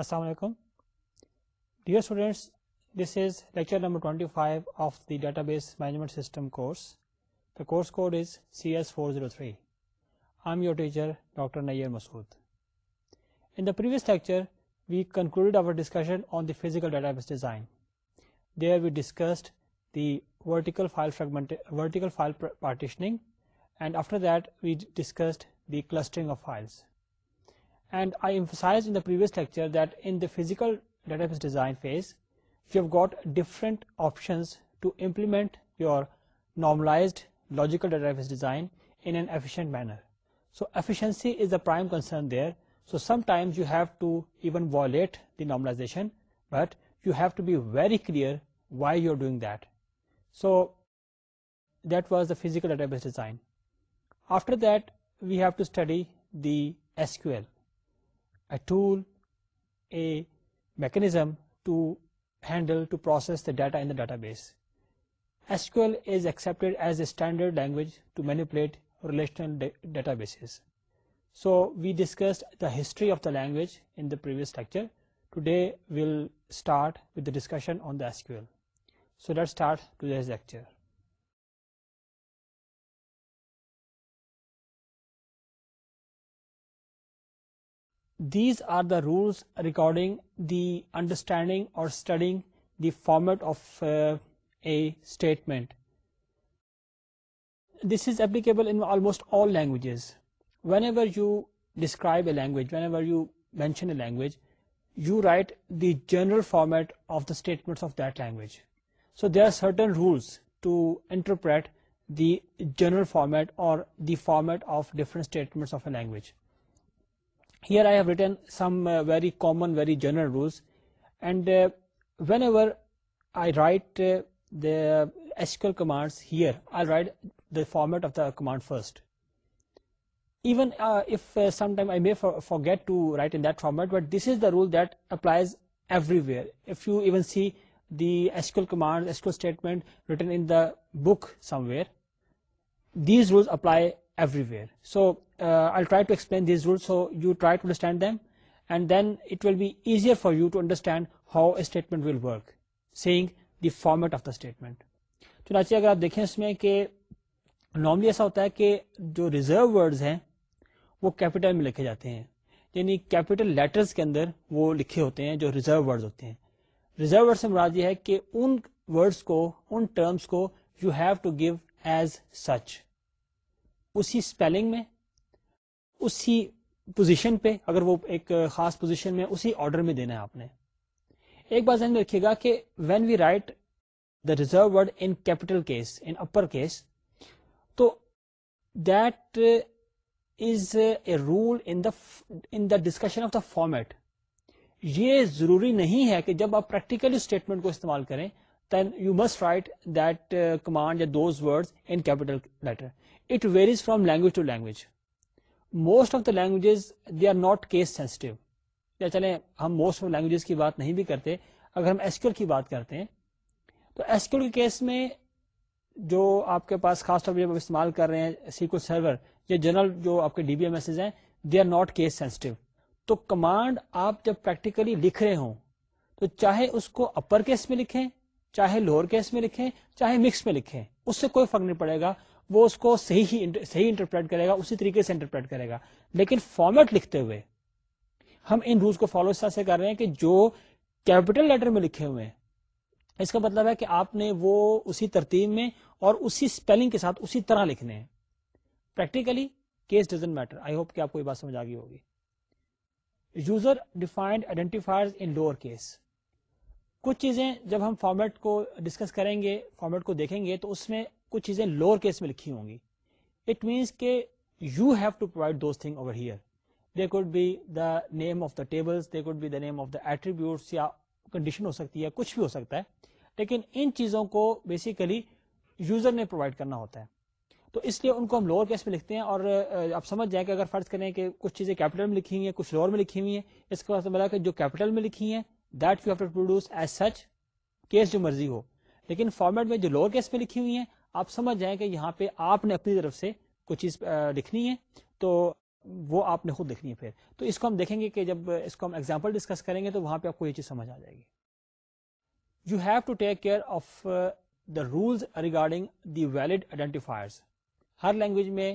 السلام علیکم dear students this is lecture number 25 of the data base management system course the course code is C S four zero three I am your teacher doctor Nayyar Masood in the previous lecture we concluded our discussion on the physical data base design they we discussed the vertical file fragment vertical file partitioning and after that we discussed the clustering of files And I emphasized in the previous lecture that in the physical database design phase, you've got different options to implement your normalized logical database design in an efficient manner. So efficiency is the prime concern there. So sometimes you have to even violate the normalization, but you have to be very clear why you're doing that. So that was the physical database design. After that, we have to study the SQL a tool, a mechanism to handle, to process the data in the database. SQL is accepted as a standard language to manipulate relational databases. So we discussed the history of the language in the previous lecture. Today we'll start with the discussion on the SQL. So let's start today's lecture. These are the rules regarding the understanding or studying the format of uh, a statement. This is applicable in almost all languages. Whenever you describe a language, whenever you mention a language, you write the general format of the statements of that language. So there are certain rules to interpret the general format or the format of different statements of a language. Here I have written some uh, very common, very general rules, and uh, whenever I write uh, the SQL commands here, I'll write the format of the command first. Even if sometime I may forget to write in that format, but this is the rule that applies everywhere. If you even see the SQL command, SQL statement written in the book somewhere, these rules apply everywhere so I try to explain these rule so you try to understand them and then it will be easier for you to understand how a statement will work seeing the format of the statement چنانچہ اگر آپ دیکھیں اس میں کہ normally ایسا ہوتا ہے کہ جو ریزرو ورڈز ہیں وہ کیپیٹل میں لکھے جاتے ہیں یعنی کیپیٹل لیٹرز کے اندر وہ لکھے ہوتے ہیں جو ریزرو ورڈز ہوتے ہیں ریزرو ورڈ سے مراد یہ ہے کہ ان ورڈز کو ان ٹرمز کو you have to give as such اسی میں اسی پوزیشن پہ اگر وہ ایک خاص پوزیشن میں اسی آرڈر میں دینا ہے آپ نے ایک بات ذہن میں رکھیے گا کہ when we write the reserve word in capital case in upper case تو that is a rule in the discussion of the format یہ ضروری نہیں ہے کہ جب آپ پریکٹیکلی اسٹیٹمنٹ کو استعمال کریں those in capital letter it varies from language to language most of the languages they are not case sensitive یا چلیں ہم موسٹ آف لینگویجز کی بات نہیں بھی کرتے اگر ہم ایسکیور کی بات کرتے ہیں تو کے کیس میں جو آپ کے پاس خاص طور پہ جب استعمال کر رہے ہیں سیکو سرور یا جنرل جو آپ کے ڈی بی ایم ایس ہیں they are not case sensitive تو کمانڈ آپ جب پریکٹیکلی لکھ رہے ہوں تو چاہے اس کو اپر کیس میں لکھیں چاہے لوور کیس میں لکھیں چاہے مکس میں لکھیں اس سے کوئی فرق نہیں پڑے گا وہ اس کو صحیح صحیح انٹرپریٹ کرے گا اسی طریقے سے انٹرپریٹ کرے گا لیکن فارمیٹ لکھتے ہوئے ہم ان رولس کو فالو اس طرح سے کر رہے ہیں کہ جو کیپٹل لیٹر میں لکھے ہوئے ہیں اس کا مطلب ہے کہ آپ نے وہ اسی ترتیب میں اور اسی اسپیلنگ کے ساتھ اسی طرح لکھنے ہیں practically case doesn't matter I hope کہ آپ کو یہ بات سمجھ آ گئی ہوگی user defined identifier in lower case کچھ چیزیں جب ہم فارمیٹ کو ڈسکس کریں گے فارمیٹ کو دیکھیں گے تو اس میں کچھ چیزیں لوور کیس میں لکھی ہوں گی اٹ مینس کہ you have to provide those thing over here they could be the name of the table they could be the name of the attributes یا کنڈیشن ہو سکتی ہے کچھ بھی ہو سکتا ہے لیکن ان چیزوں کو بیسیکلی یوزر نے پرووائڈ کرنا ہوتا ہے تو اس لیے ان کو ہم لوور کیس میں لکھتے ہیں اور آپ سمجھ جائیں کہ اگر فرض کریں کہ کچھ چیزیں کیپٹل میں لکھی ہوئی ہیں کچھ لوور میں لکھی ہوئی ہیں اس کے بعد جو کیپٹل میں لکھی ہیں that you have to produce as such case جو مرضی ہو لیکن فارمیٹ میں جو لوور کیس میں لکھی ہوئی ہیں آپ سمجھ جائیں کہ یہاں پہ آپ نے اپنی طرف سے کوئی چیز لکھنی ہے تو وہ آپ نے خود لکھنی ہے پھر تو اس کو ہم دیکھیں گے کہ جب اس کو ہم ایگزامپل ڈسکس کریں گے تو وہاں پہ آپ کو یہ چیز سمجھ آ جائے گی you have to take care of the rules regarding the valid identifiers Hare language میں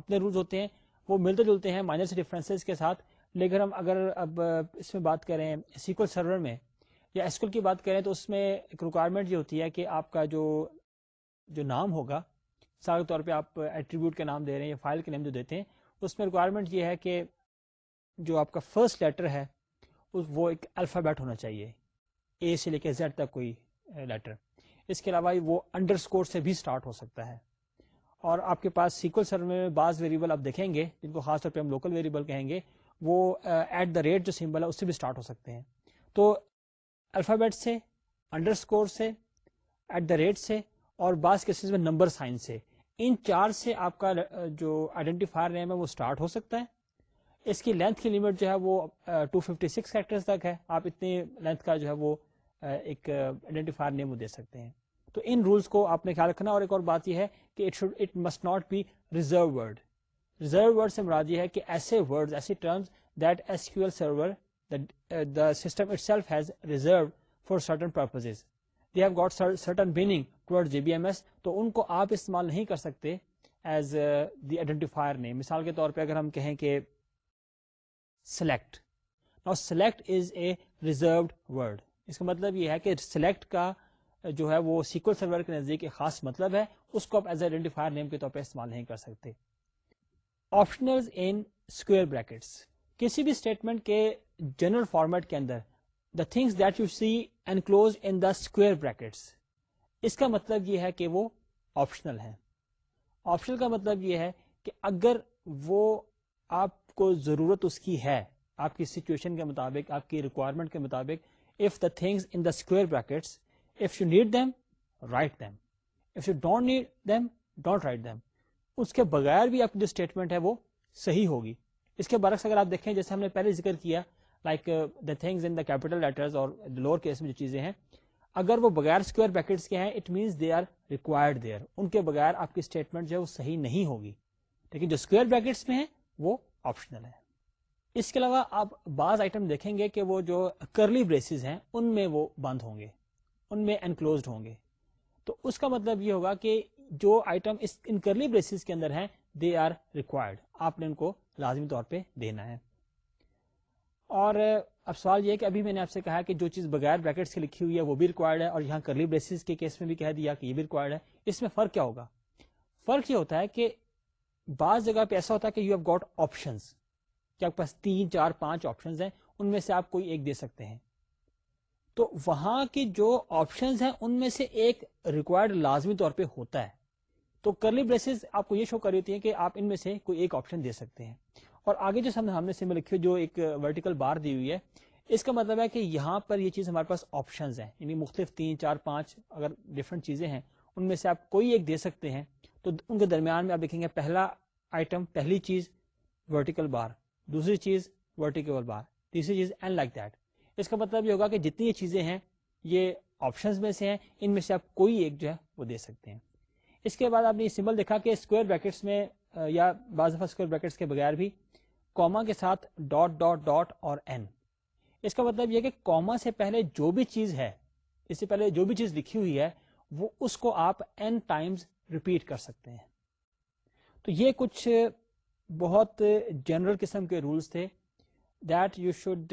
اپنے رولز ہوتے ہیں وہ ملتے جلتے ہیں مائنس ڈفرینس کے ساتھ لیکن ہم اگر اب اس میں بات کریں سیکول سرور میں یا اسکول کی بات کریں تو اس میں ایک ریکوائرمنٹ یہ ہوتی ہے کہ آپ کا جو جو نام ہوگا سارے طور پہ آپ ایٹریبیوٹ کا نام دے رہے ہیں یا فائل کے نام جو دیتے ہیں اس میں ریکوائرمنٹ یہ ہے کہ جو آپ کا فرسٹ لیٹر ہے وہ ایک الفابیٹ ہونا چاہیے اے سے لے کے زیڈ تک کوئی لیٹر اس کے علاوہ وہ انڈر اسکور سے بھی اسٹارٹ ہو سکتا ہے اور آپ کے پاس سیکول سرور میں بعض ویریبل آپ دیکھیں گے جن کو خاص طور پہ ہم لوکل ویریبل کہیں گے وہ ایٹ دا ریٹ جو سمبل ہے اس سے بھی اسٹارٹ ہو سکتے ہیں تو الفابیٹ سے انڈر اسکور سے ایٹ دا ریٹ سے اور بعض کیسز میں نمبر سائن سے ان چار سے آپ کا جو آئیڈینٹیفائر نیم ہے وہ اسٹارٹ ہو سکتا ہے اس کی لینتھ کی لمٹ جو ہے وہ 256 ففٹی تک ہے آپ اتنے لینتھ کا جو ہے وہ ایک آئیڈینٹیفائر نیم وہ دے سکتے ہیں تو ان رولز کو آپ نے خیال رکھنا اور ایک اور بات یہ ہے کہ it should it must not be reserve word reserve سے مراد یہ ہے کہ ایسے ایسے terms that S S Q L server system itself has reserve for certain certain have got meaning B M تو ان کو آپ استعمال نہیں کر سکتے ایز دی آئیڈینٹیفائر نے مثال کے طور پہ اگر ہم کہیں کہ سلیکٹ اور select is a reserved word اس کا مطلب یہ ہے کہ سلیکٹ کا uh, جو ہے وہ سیکول سرور کے نزدیک ایک خاص مطلب ہے اس کو آپ ایز آئیڈینٹیفائر نیم کے طور پہ استعمال نہیں کر سکتے آپشنل اسکوئر بریکٹس کسی بھی اسٹیٹمنٹ کے جنرل فارمیٹ کے اندر the things that you see enclose in the square brackets اس کا مطلب یہ ہے کہ وہ آپشنل ہے آپشنل کا مطلب یہ ہے کہ اگر وہ آپ کو ضرورت اس کی ہے آپ کی سچویشن کے مطابق آپ کی ریکوائرمنٹ کے مطابق if the things in the square brackets if you need them write them if you don't need them don't write them اس کے بغیر بھی آپ کی جو اسٹیٹمنٹ ہے وہ صحیح ہوگی اس کے برعکس اگر آپ دیکھیں جیسے ہم نے پہلے ذکر کیا like the things in the capital اور لوور کیس میں جو چیزیں ہیں اگر وہ بغیر اسکوئر کے ہیں it means they are required there ان کے بغیر آپ کی اسٹیٹمنٹ جو ہے وہ صحیح نہیں ہوگی لیکن جو اسکوئر بریکٹس میں ہیں وہ آپشنل ہے اس کے علاوہ آپ بعض آئٹم دیکھیں گے کہ وہ جو کرلی بریسز ہیں ان میں وہ بند ہوں گے ان میں انکلوزڈ ہوں گے تو اس کا مطلب یہ ہوگا کہ جو آئٹم ان کرلی بریسز کے اندر ہیں دے آر ریکوائرڈ آپ نے ان کو لازمی طور پہ دینا ہے اور اب سوال یہ کہ ابھی میں نے آپ سے کہا کہ جو چیز بغیر بریکٹس کی لکھی ہوئی ہے وہ بھی ریکوائرڈ ہے اور یہاں کرلی بریسز کے کیس میں بھی کہہ دیا کہ یہ بھی ریکوائرڈ ہے اس میں فرق کیا ہوگا فرق یہ ہوتا ہے کہ بعض جگہ پہ ایسا ہوتا ہے کہ یو ہیو گوٹ آپشنس کیا آپ کے پاس تین چار پانچ آپشنز ہیں ان میں سے آپ کوئی ایک دے سکتے ہیں تو وہاں کے جو آپشنز ہیں ان میں سے ایک ریکوائرڈ لازمی طور پہ ہوتا ہے تو کرلی بریسز آپ کو یہ شو کر رہی ہوتی ہیں کہ آپ ان میں سے کوئی ایک آپشن دے سکتے ہیں اور آگے جو ہم نے لکھی جو ایک ورٹیکل بار دی ہوئی ہے اس کا مطلب ہے کہ یہاں پر یہ چیز ہمارے پاس آپشنز ہیں یعنی مختلف تین چار پانچ اگر ڈفرینٹ چیزیں ہیں ان میں سے آپ کوئی ایک دے سکتے ہیں تو ان کے درمیان میں آپ دیکھیں گے پہلا آئٹم پہلی چیز ورٹیکل بار دوسری چیز ورٹیکل بار تیسری چیز اینڈ لائک دیٹ اس کا مطلب یہ ہوگا کہ جتنی یہ چیزیں ہیں یہ آپشنز میں سے ہیں ان میں سے آپ کوئی ایک جو ہے وہ دے سکتے ہیں اس کے بعد آپ نے یہ سمبل دیکھا کہ اسکوائر بریکٹس میں یا بعض دفعہ اسکوئر بریکٹس کے بغیر بھی کوما کے ساتھ ڈاٹ ڈاٹ ڈاٹ اور این اس کا مطلب یہ کہ کوما سے پہلے جو بھی چیز ہے اس سے پہلے جو بھی چیز لکھی ہوئی ہے وہ اس کو آپ این ٹائمز ریپیٹ کر سکتے ہیں تو یہ کچھ بہت جنرل قسم کے رولز تھے format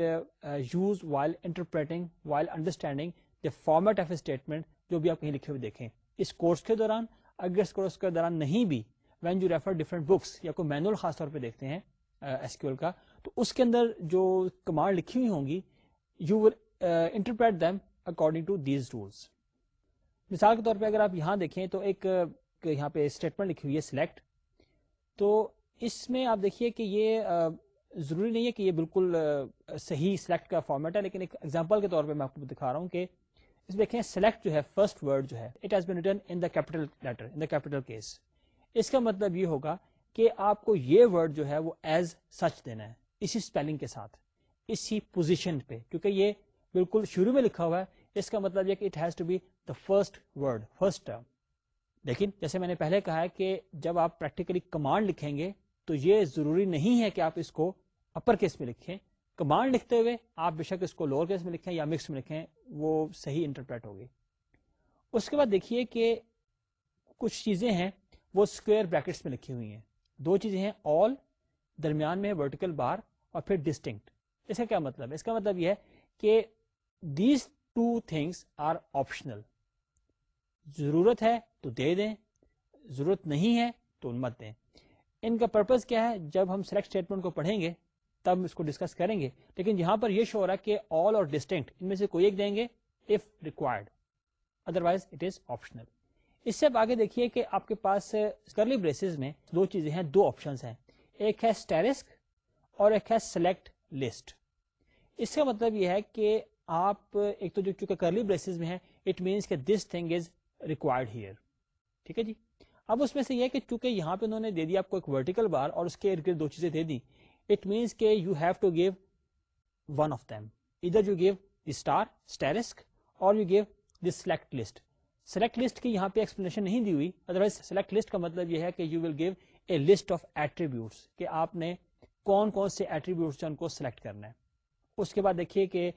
of uh, uh, a statement جو بھی آپ کہیں لکھے ہوئے دیکھیں اس کورس کے دوران اگر اس کورس کے دوران نہیں بھی when you refer different books یا کوئی خاص طور پہ دیکھتے ہیں کیو uh, ایل کا تو اس کے اندر جو کمانڈ لکھی ہوئی ہوں گی you will interpret them according to these rules مثال کے طور پہ اگر آپ یہاں دیکھیں تو ایک یہاں پہ اسٹیٹمنٹ لکھی ہوئی ہے سلیکٹ تو اس میں آپ دیکھیے کہ یہ ضروری نہیں ہے کہ یہ بالکل صحیح سلیکٹ کا فارمیٹ ہے لیکن ایک ایگزامپل کے طور پہ میں آپ کو دکھا رہا ہوں کہ اس اس دیکھیں سلیکٹ جو جو ہے ہے first word it has been written in in the the letter case کا مطلب یہ ہوگا کہ آپ کو یہ ورڈ جو ہے وہ ایز سچ دینا ہے اسی اسپیلنگ کے ساتھ اسی پوزیشن پہ کیونکہ یہ بالکل شروع میں لکھا ہوا ہے اس کا مطلب یہ کہ it has to be the first word first term لیکن جیسے میں نے پہلے کہا ہے کہ جب آپ پریکٹیکلی کمانڈ لکھیں گے تو یہ ضروری نہیں ہے کہ آپ اس کو اپر کیس میں لکھیں کمانڈ لکھتے ہوئے آپ بے شک اس کو لوور کیس میں لکھیں یا مکس میں لکھیں وہ صحیح انٹرپریٹ ہوگی اس کے بعد دیکھیے کہ کچھ چیزیں ہیں وہ اسکوئر بریکٹس میں لکھی ہوئی ہیں دو چیزیں ہیں آل درمیان میں ورٹیکل بار اور پھر ڈسٹنکٹ اس کا کیا مطلب اس کا مطلب یہ ہے کہ these two things are optional ضرورت ہے تو دے دیں ضرورت نہیں ہے تو مت دیں ان کا پرپز کیا ہے جب ہم سلیکٹ اسٹیٹمنٹ کو پڑھیں گے تب اس کو ڈسکس کریں گے لیکن یہاں پر یہ شو رہا کہ آل اور ڈسٹنکٹ ان میں سے کوئی ایک دیں گے if required it is optional اس سے آپ آگے دیکھیے کہ آپ کے پاس کرلی بریسز میں دو چیزیں ہیں دو آپشن ہیں ایک ہے اسٹیرسک اور ایک ہے سلیکٹ لسٹ اس کا مطلب یہ ہے کہ آپ ایک تو جو کرلی بریسز میں اٹ مینس کہ this thing is required here ٹھیک ہے جی اب اس میں سے یہ کہ چونکہ یہاں پہ انہوں نے دے دی آپ کو ایک ورٹیکل بار اور اس کے ارد گرد دو چیزیں دے دی اٹ مینس کہ you have to give one of them either you give the star asterisk or you give the select select list list کی یہاں پہ ایکسپلینشن نہیں دی ہوئی ادروائز سلیکٹ لسٹ کا مطلب یہ ہے کہ you will give a list of کہ آپ نے کون کون سے ایٹریبیوٹ سلیکٹ کرنا ہے اس کے بعد دیکھیے کہ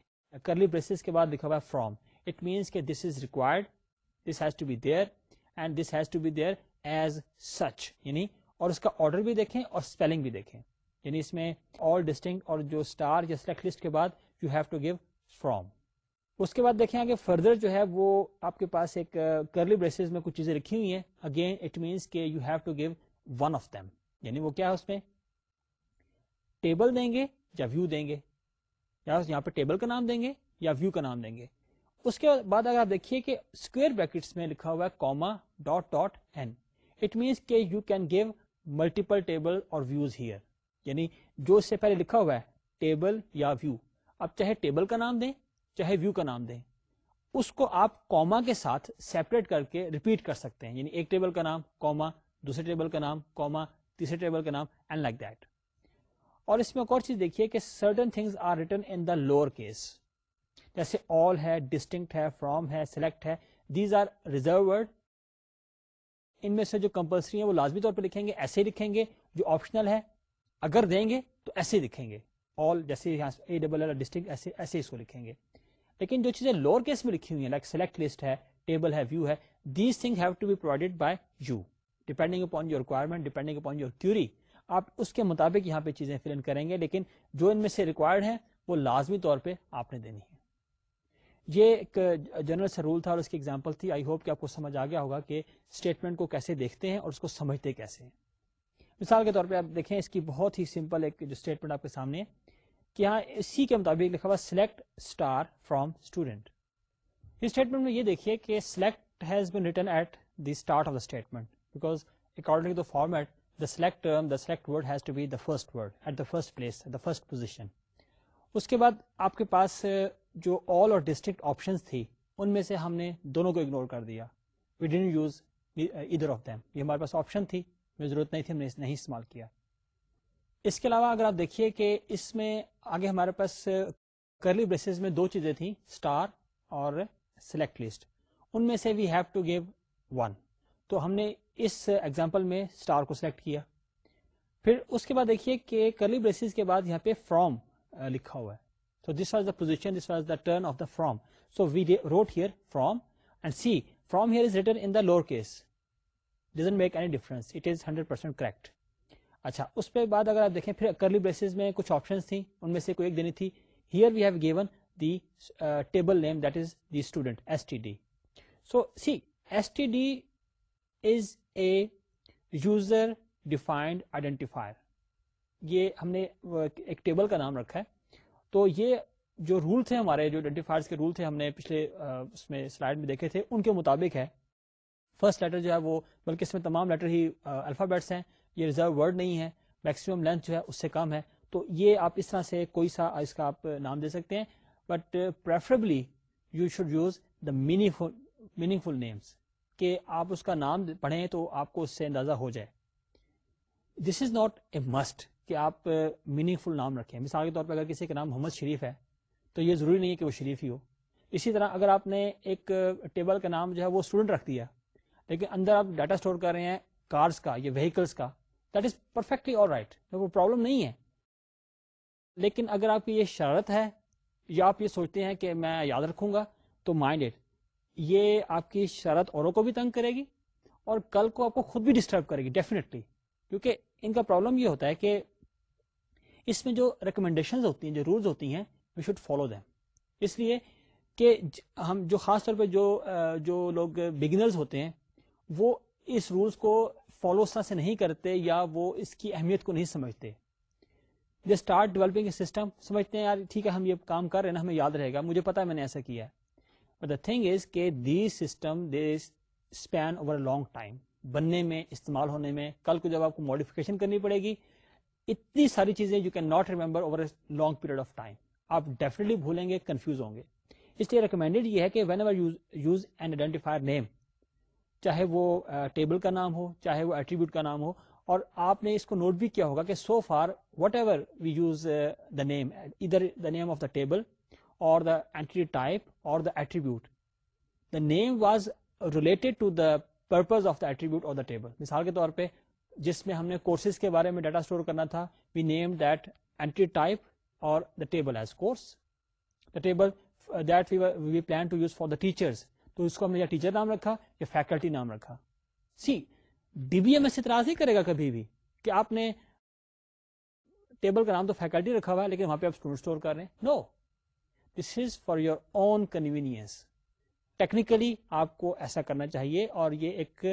کرلی بریس کے بعد لکھا ہوا ہے فرام اٹ مینس کہ this is required this has to be there and this has to be there as such یعنی اور اس کا آرڈر بھی دیکھیں اور اسپیلنگ بھی دیکھیں یعنی اس میں آل ڈسٹنگ اور جو اسٹار یا سلیکٹ لسٹ کے بعد you have to give from اس کے بعد دیکھیں آگے فردر جو ہے وہ آپ کے پاس ایک کرلی بریسز میں کچھ چیزیں رکھی ہوئی ہیں اگین اٹ مینس کہ you have to give one of them یعنی وہ کیا ہے اس میں ٹیبل دیں گے یا ویو دیں گے یا ٹیبل کا نام دیں گے یا ویو کا نام دیں گے اس کے بعد اگر آپ دیکھیے کہ اسکوئر بریکٹس میں لکھا ہوا ہے comma dot dot N it means کہ you can give multiple table اور ویوز ہیئر یعنی جو اس سے پہلے لکھا ہوا ہے ٹیبل یا ویو اب چاہے ٹیبل کا نام دیں چاہے ویو کا نام دیں اس کو آپ کوما کے ساتھ سیپریٹ کر کے ریپیٹ کر سکتے ہیں یعنی ایک ٹیبل کا نام کوما دوسرے ٹیبل کا نام کوما تیسرے ٹیبل کا نام اینڈ لائک دیٹ اور اس میں ایک اور چیز دیکھیے کہ certain things are written in the lower case جیسے آل ہے ڈسٹنکٹ ہے فرام ہے سلیکٹ ہے دیز آر ریزرو ان میں سے جو کمپلسری ہیں وہ لازمی طور پہ لکھیں گے ایسے ہی لکھیں گے جو آپشنل ہے اگر دیں گے تو ایسے لکھیں گے آل جیسے ایسے ایسے اس کو لکھیں گے لیکن جو چیزیں لوور کیس میں لکھی ہوئی ہیں لائک سلیکٹ لسٹ ہے ٹیبل ہے ویو ہے these thing have to be upon your requirement depending upon you query آپ اس کے مطابق یہاں پہ چیزیں فل ان کریں گے لیکن جو ان میں سے ریکوائرڈ ہیں وہ لازمی طور پہ آپ نے دینی ہے یہ ایک جنرل سے رول تھا اور اس کی ایگزامپل تھی آئی ہوپ کہ آپ کو سمجھ آ گیا ہوگا کہ اسٹیٹمنٹ کو کیسے دیکھتے ہیں اور اس کو سمجھتے کیسے ہیں مثال کے طور پہ آپ دیکھیں اس کی بہت ہی سمپل ایک جو اسٹیٹمنٹ آپ کے سامنے کہ ہاں، اسی کے مطابق لکھا ہوا select star from student statement میں یہ دیکھیے کہ select has been start of the statement because according to to the the the the the format select select term word word has be first first at place the first position اس کے بعد آپ کے پاس جو آل اور district option تھی ان میں سے ہم نے دونوں کو اگنور کر دیا we done use either of them یہ ہمارے پاس آپشن تھی ہمیں ضرورت نہیں تھی ہم نے اس نہیں استعمال کیا اس کے علاوہ اگر آپ دیکھیے کہ اس میں آگے ہمارے پاس کرلی بریسز میں دو چیزیں تھیں اسٹار اور سلیکٹ لسٹ ان میں سے we have to give one تو ہم نے اس ایگزامپل میں اسٹار کو سلیکٹ کیا پھر اس کے بعد دیکھیے کہ کرلی بریسز کے بعد یہاں پہ فرام لکھا ہوا ہے so this was the position this was the turn of the from so we wrote here from and see from here is in the lower case doesn't make any difference hundred percent correct اچھا اس پہ بعد اگر آپ دیکھیں پھر curly brace میں کچھ آپشن تھیں ان میں سے کوئی ایک دینی تھی here we have given the table name that is the student S T D so see S T D is a user defined identifier یہ ہم نے ایک ٹیبل کا نام رکھا ہے تو یہ جو رول تھے ہمارے جو آئیڈینٹیفائرس کے رول تھے ہم نے پچھلے اس میں سلائڈ میں دیکھے تھے ان کے مطابق ہے فرسٹ لیٹر جو ہے وہ بلکہ اس میں تمام لیٹر ہی الفابیٹس ہیں یہ ریزرو ورڈ نہیں ہے میکسیمم لینتھ جو ہے اس سے کم ہے تو یہ آپ اس طرح سے کوئی سا اس کا آپ نام دے سکتے ہیں but preferably you should use the meaningful meaningful names کہ آپ اس کا نام پڑھیں تو آپ کو اس سے اندازہ ہو جائے دس از ناٹ اے مسٹ کہ آپ میننگ فل نام رکھیں مثال کے طور پہ اگر کسی کا نام محمد شریف ہے تو یہ ضروری نہیں ہے کہ وہ شریف ہی ہو اسی طرح اگر آپ نے ایک ٹیبل کا نام جو ہے وہ اسٹوڈنٹ رکھ دیا لیکن اندر آپ ڈاٹا اسٹور کر رہے ہیں کارس کا یا وہیکلس کا that is perfectly all right وہ پرابلم نہیں ہے لیکن اگر آپ کی یہ شرارت ہے یا آپ یہ سوچتے ہیں کہ میں یاد رکھوں گا تو مائنڈ اٹ یہ آپ کی شرارت اوروں کو بھی تنگ کرے گی اور کل کو آپ کو خود بھی ڈسٹرب کرے گی ڈیفینیٹلی کیونکہ ان کا پرابلم یہ ہوتا ہے کہ اس میں جو ریکمنڈیشنز ہوتی ہیں جو رولز ہوتی ہیں وی شوڈ فالو دیم اس لیے کہ ہم جو خاص طور پہ جو جو لوگ بگنرز ہوتے ہیں وہ اس رولز کو فالو اس طرح سے نہیں کرتے یا وہ اس کی اہمیت کو نہیں سمجھتے جو اسٹارٹ ڈیولپنگ سسٹم سمجھتے ہیں یار ٹھیک ہے ہم یہ کام کر رہے ہیں نا ہمیں یاد رہے گا مجھے پتا ہے میں نے ایسا کیا ہے دا تھنگ از کہ the system they span over a long time بننے میں استعمال ہونے میں کل کو جب آپ کو ماڈیفکیشن کرنی پڑے گی اتنی ساری چیزیں you can not remember over a long period of time آپ ڈیفینیٹلی بھولیں گے کنفیوز ہوں گے اس لیے ریکمینڈیڈ یہ ہے کہ whenever use an identifier name چاہے وہ ٹیبل کا نام ہو چاہے وہ ایٹریبیوٹ کا نام ہو اور آپ نے اس کو نوٹ بھی کیا ہوگا کہ so for whatever we use the name either the name of the table اور دا اینٹری ٹائپ اور the attribute the name was related to the purpose of the attribute اور دا ٹیبل مثال کے طور پہ جس میں ہم نے کورسز کے بارے میں ڈیٹا اسٹور کرنا تھا we name that that entry type اور the the the table table as course we plan to use for تو اس کو ہم نے یا ٹیچر نام رکھا یا فیکلٹی نام رکھا C D B M S نہیں کرے گا کبھی بھی کہ آپ نے ٹیبل کا نام تو فیکلٹی رکھا ہوا ہے لیکن وہاں پہ آپ اسٹوڈنٹ اسٹور کر رہے ہیں no this is for your own convenience technically آپ کو ایسا کرنا چاہیے اور یہ ایک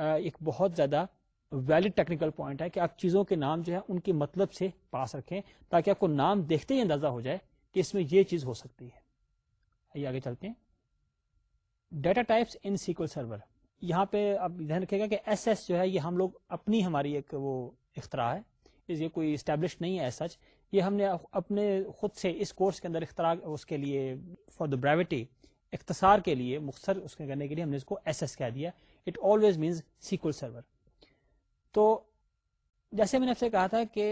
uh, بہت زیادہ ویلڈ ٹیکنیکل پوائنٹ ہے کہ آپ چیزوں کے نام جو ہے ان کے مطلب سے پاس رکھیں تاکہ آپ کو نام دیکھتے ہی اندازہ ہو جائے کہ اس میں یہ چیز ہو سکتی ہے آئیے آگے چلتے ہیں data types in SQL server یہاں پہ آپ رکھے گا کہ ایس ایس جو ہے یہ ہم لوگ اپنی ہماری ایک وہ اختراع ہے یہ کوئی اسٹیبلش نہیں ہے سچ یہ ہم نے اپنے خود سے اس کورس کے اندر اختراع اس کے لیے فار دا بریوٹی اختصار کے لیے مختصر اس کے کرنے کے لیے ہم نے اس کو ایس ایس کہہ دیا it always means SQL server تو جیسے میں نے آپ سے کہا تھا کہ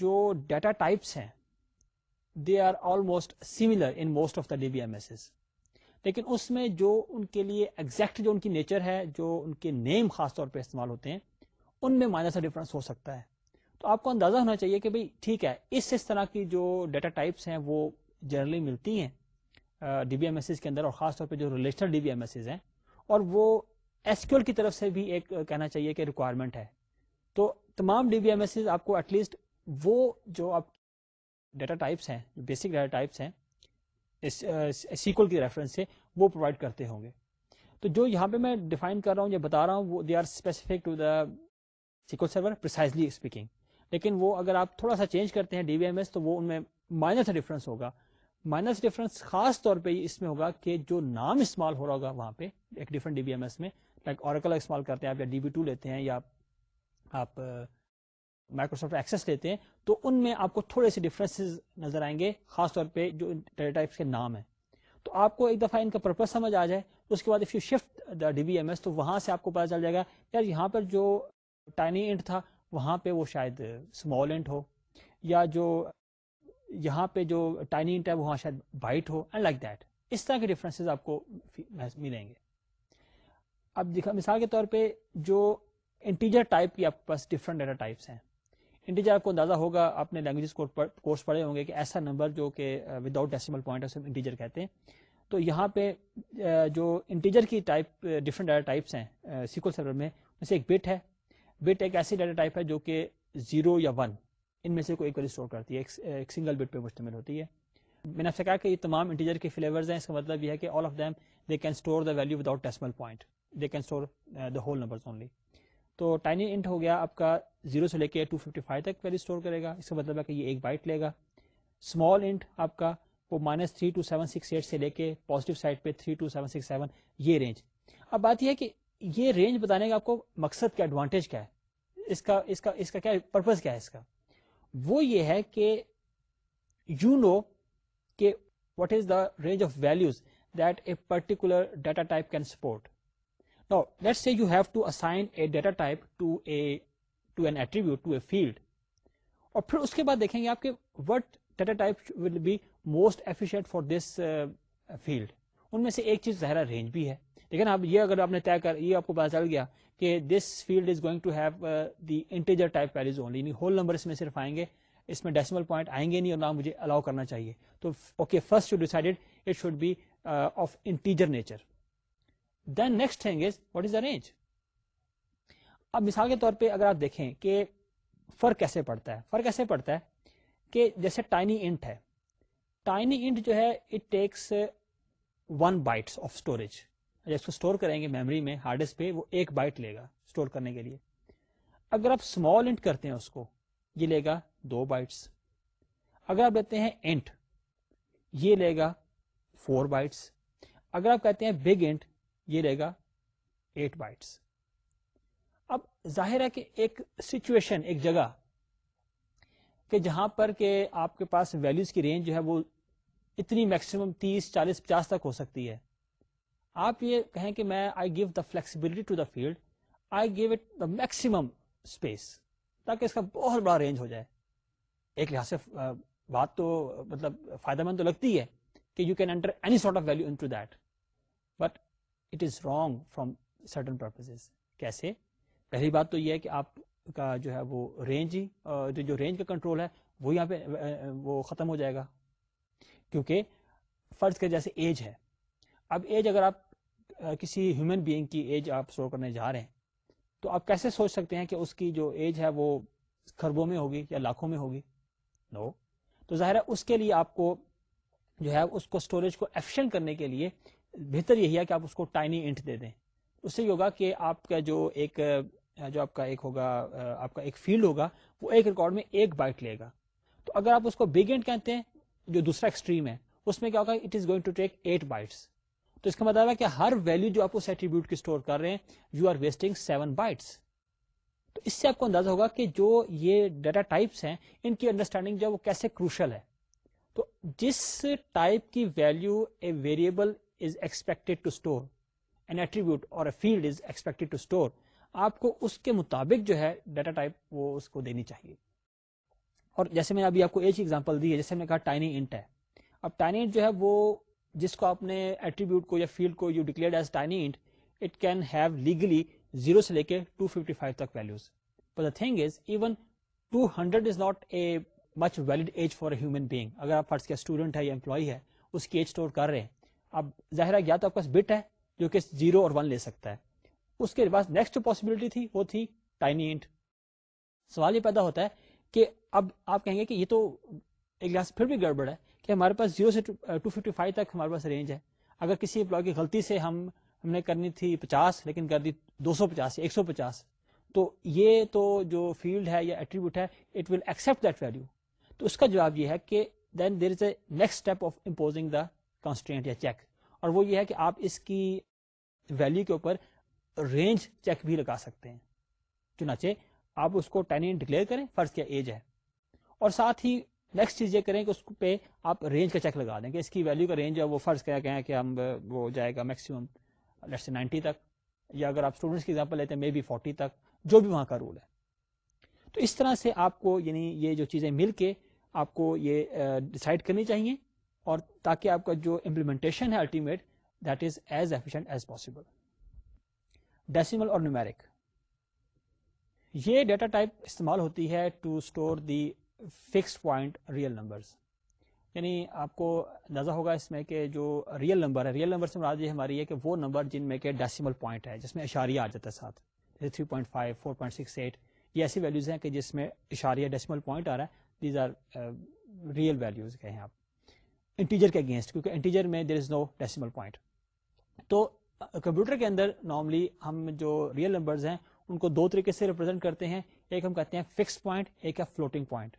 جو ڈیٹا ٹائپس ہیں they are almost similar in most of the D B M S لیکن اس میں جو ان کے لیے ایگزیکٹ جو ان کی نیچر ہے جو ان کے نیم خاص طور پہ استعمال ہوتے ہیں ان میں سا ڈفرنس ہو سکتا ہے تو آپ کو اندازہ ہونا چاہیے کہ بھائی ٹھیک ہے اس اس طرح کی جو ڈیٹا ٹائپس ہیں وہ جنرلی ملتی ہیں ڈی بی ایم ایس کے اندر اور خاص طور پہ جو relational D B M S ہیں اور وہ ایسکیور کی طرف سے بھی ایک کہنا چاہیے کہ ریکوائرمنٹ ہے تو تمام ڈی وی ایم ایس آپ کو ایٹ لیسٹ وہ جو آپ ڈیٹا ٹائپس ہیں جو بیسک ڈیٹا ٹائپس ہیں سیکول کی ریفرنس سے وہ پرووائڈ کرتے ہوں گے تو جو یہاں پہ میں ڈیفائن کر رہا ہوں یا بتا رہا ہوں وہ they are specific to the SQL server precisely speaking لیکن وہ اگر آپ تھوڑا سا چینج کرتے ہیں ڈی وی ایم ایس تو وہ ان میں مائنس ڈفرینس ہوگا مائنس ڈفرینس خاص طور پہ اس میں ہوگا کہ جو نام استعمال ہو رہا ہوگا وہاں پہ ایک different D B M S میں لائک اور استعمال کرتے ہیں آپ یا ڈی بی ٹو لیتے ہیں یا آپ مائکروسافٹ ایکسس لیتے ہیں تو ان میں آپ کو تھوڑے سے ڈفرینس نظر آئیں گے خاص طور پہ جو ڈیٹا ٹائپس کے نام ہیں تو آپ کو ایک دفعہ ان کا پرپز سمجھ آ جائے اس کے بعد if you shift the D B M S تو وہاں سے آپ کو پتا چل جائے گا یار یہاں پر جو ٹائنی انٹ تھا وہاں پہ وہ شاید اسمال انٹ ہو یا جو یہاں پہ جو ٹائنی انٹ ہے وہاں شاید بائٹ ہو اینڈ لائک دیٹ اس طرح کے ڈفرینسز آپ کو ملیں گے اب مثال کے طور پہ جو انٹیجر ٹائپ کی آپ کے پاس ڈفرنٹ ڈیٹا ٹائپس ہیں انٹیجر آپ کو اندازہ ہوگا آپ نے لینگویج کورس پڑھے ہوں گے کہ ایسا نمبر جو کہ without decimal point integer کہتے ہیں تو یہاں پہ uh, جو انٹیجر کی ٹائپ ڈفرنٹ ڈیٹا ٹائپس ہیں سیکول uh, سرور میں اسے ایک بٹ ہے بٹ ایک ایسی ڈیٹا ٹائپ ہے جو کہ زیرو یا ون ان میں سے کوئی ایک بار اسٹور کرتی ہے ایک سنگل uh, بٹ پہ مشتمل ہوتی ہے میں نے آپ سے کہا کہ یہ تمام انٹیجر کے فلیورز ہیں اس کا مطلب یہ ہے کہ all of them they can store the value without decimal point they can store the whole numbers only تو ٹائنی انٹ ہو گیا آپ کا زیرو سے لے کے ٹو ففٹی فائیو تک ویلو اسٹور کرے گا اس کا مطلب ہے کہ یہ ایک بائٹ لے گا اسمال انٹ آپ کا وہ minus three two seven six eight سے لے کے پوزیٹو سائڈ پہ three two seven six seven یہ رینج اب بات یہ ہے کہ یہ رینج بتانے کا آپ کو مقصد کیا ایڈوانٹیج کیا ہے اس اس اس کا کا کا کیا پرپز کیا ہے اس کا وہ یہ ہے کہ یو نو کہ what is the range of values that a particular data type can support Now, let's say you have to assign a data type to, a, to an attribute, to a field. اور پھر اس کے بعد دیکھیں گے آپ کے what data type will be most efficient for this field ان میں سے ایک چیز ظاہرہ رینج بھی ہے لیکن اب یہ اگر آپ نے طے کر یہ آپ کو پتا چل گیا کہ this field is going to have the integer type values only یعنی ہول نمبر اس میں صرف آئیں گے اس میں ڈیسیمل پوائنٹ آئیں گے نہیں اور نہ مجھے الاؤ کرنا چاہیے تو okay first should decided it should be of integer nature then next thing is what is a range اب مثال کے طور پہ اگر آپ دیکھیں کہ فرق کیسے پڑتا ہے فرق ایسے پڑتا ہے کہ جیسے ٹائنی انٹ ہے ٹائنی انٹ جو ہے it takes one bytes of storage اس کو اسٹور کریں گے میموری میں ہارڈ ڈسک پہ وہ ایک بائٹ لے گا اسٹور کرنے کے لیے اگر آپ اسمال انٹ کرتے ہیں اس کو یہ لے گا دو بائٹس اگر آپ لیتے ہیں انٹ یہ لے گا فور بائٹس اگر آپ کہتے ہیں بگ انٹ یہ رہے گا ایٹ بائٹس اب ظاہر ہے کہ ایک سچویشن ایک جگہ کہ جہاں پر کہ آپ کے پاس ویلوز کی رینج جو ہے وہ اتنی میکسیمم تیس چالیس پچاس تک ہو سکتی ہے آپ یہ کہیں کہ میں I give the flexibility to the field I give it the maximum space تاکہ اس کا بہت بڑا رینج ہو جائے ایک لحاظ سے بات تو مطلب فائدہ مند تو لگتی ہے کہ you can enter any sort of value into that it is wrong from certain purposes کیسے پہلی بات تو یہ ہے کہ آپ کا جو ہے وہ رینج ہی جو رینج کا کنٹرول ہے وہ یہاں پہ وہ ختم ہو جائے گا کیونکہ فرض کے جیسے ایج ہے اب ایج اگر آپ کسی ہیومن بینگ کی ایج آپ سٹور کرنے جا رہے ہیں تو آپ کیسے سوچ سکتے ہیں کہ اس کی جو ایج ہے وہ خربوں میں ہوگی یا لاکھوں میں ہوگی نو no. تو ظاہر ہے اس کے لیے آپ کو جو ہے اس کو اسٹوریج کو ایفیشنٹ کرنے کے لیے بہتر یہی ہے کہ آپ اس کو ٹائنی انٹ دے دیں اس سے یہ ہوگا کہ آپ کا جو ایک جو آپ کا ایک ہوگا آپ کا ایک فیلڈ ہوگا وہ ایک ریکارڈ میں ایک بائٹ لے گا تو اگر آپ اس کو بگ انٹ کہتے ہیں جو دوسرا ایکسٹریم ہے اس میں کیا ہوگا it is going to take eight bytes تو اس کا مطلب ہے کہ ہر ویلو جو آپ اس ایٹریبیوٹ کی اسٹور کر رہے ہیں you are wasting seven bytes تو اس سے آپ کو اندازہ ہوگا کہ جو یہ ڈیٹا ٹائپس ہیں ان کی انڈرسٹینڈنگ جو ہے وہ کیسے کروشل ہے تو جس ٹائپ کی value a variable is expected to store an attribute اور a field is expected to store آپ کو اس کے مطابق جو ہے ڈیٹا ٹائپ وہ اس کو دینی چاہیے اور جیسے میں نے ابھی آپ کو ایک ایگزامپل دی ہے جیسے میں نے کہا ٹائنی انٹ ہے اب ٹائنی انٹ جو ہے وہ جس کو آپ نے ایٹریبیوٹ کو یا فیلڈ کو you declare as tiny int it can have legally zero سے لے کے ٹو ففٹی فائیو تک values but the thing is even two hundred is not a much valid age for a human being اگر آپ فرض کے student ہے یا امپلائی ہے اس کی ایج اسٹور کر رہے ہیں اب ظاہر ہے یا تو آپ کے پاس بٹ ہے جو کہ زیرو اور ون لے سکتا ہے اس کے پاس نیکسٹ جو پاسبلٹی تھی وہ تھی ٹائنی انٹ سوال یہ پیدا ہوتا ہے کہ اب آپ کہیں گے کہ یہ تو ایک لحاظ پھر بھی گڑبڑ ہے کہ ہمارے پاس زیرو سے ٹو ففٹی فائیو تک ہمارے پاس رینج ہے اگر کسی امپلائی کی غلطی سے ہم ہم نے کرنی تھی پچاس لیکن کر دی دو سو پچاس ایک سو پچاس تو یہ تو جو فیلڈ ہے یا ایٹریبیوٹ ہے it will accept that value تو اس کا جواب یہ ہے کہ then there is a next step of imposing the constant یا چیک اور وہ یہ ہے کہ آپ اس کی ویلیو کے اوپر رینج چیک بھی لگا سکتے ہیں چنانچہ آپ اس کو ڈکلیئر کریں فرض کیا ایج ہے اور ساتھ ہی نیکسٹ چیز یہ کریں کہ اس پہ آپ رینج کا چیک لگا دیں کہ اس کی ویلو کا رینج ہے وہ فرض کیا کہیں کہ ہم وہ جائے گا میکسیمم لیٹس نائنٹی تک یا اگر آپ اسٹوڈنٹس کی ایگزامپل لیتے ہیں مے بی فورٹی تک جو بھی وہاں کا رول ہے تو اس طرح سے آپ کو یعنی یہ جو چیزیں مل کے آپ کو یہ ڈسائڈ کرنی چاہیے تاکہ آپ کا جو امپلیمنٹیشن ہے ultimate that is as efficient as possible decimal اور نیومیرک یہ ڈیٹا ٹائپ استعمال ہوتی ہے to store the fix point real یعنی آپ کو اندازہ ہوگا اس میں کہ جو ریئل نمبر ہے ریئل نمبر سے مراد یہ ہماری ہے کہ وہ نمبر جن میں کہ ڈیسیمل پوائنٹ ہے جس میں اشاریہ آ جاتا ہے ساتھ three point five four point six eight یہ ایسی ویلیوز ہیں کہ جس میں اشاریہ ڈیسیمل پوائنٹ آ رہا ہے دیز آر ریئل ویلیوز کہیں آپ انٹیجر کے اگینسٹ کیونکہ انٹیجر میں there is no decimal point تو کمپیوٹر کے اندر نارملی ہم جو ریئل نمبرز ہیں ان کو دو طریقے سے ریپرزینٹ کرتے ہیں ایک ہم کہتے ہیں فکس پوائنٹ ایک ہے فلوٹنگ پوائنٹ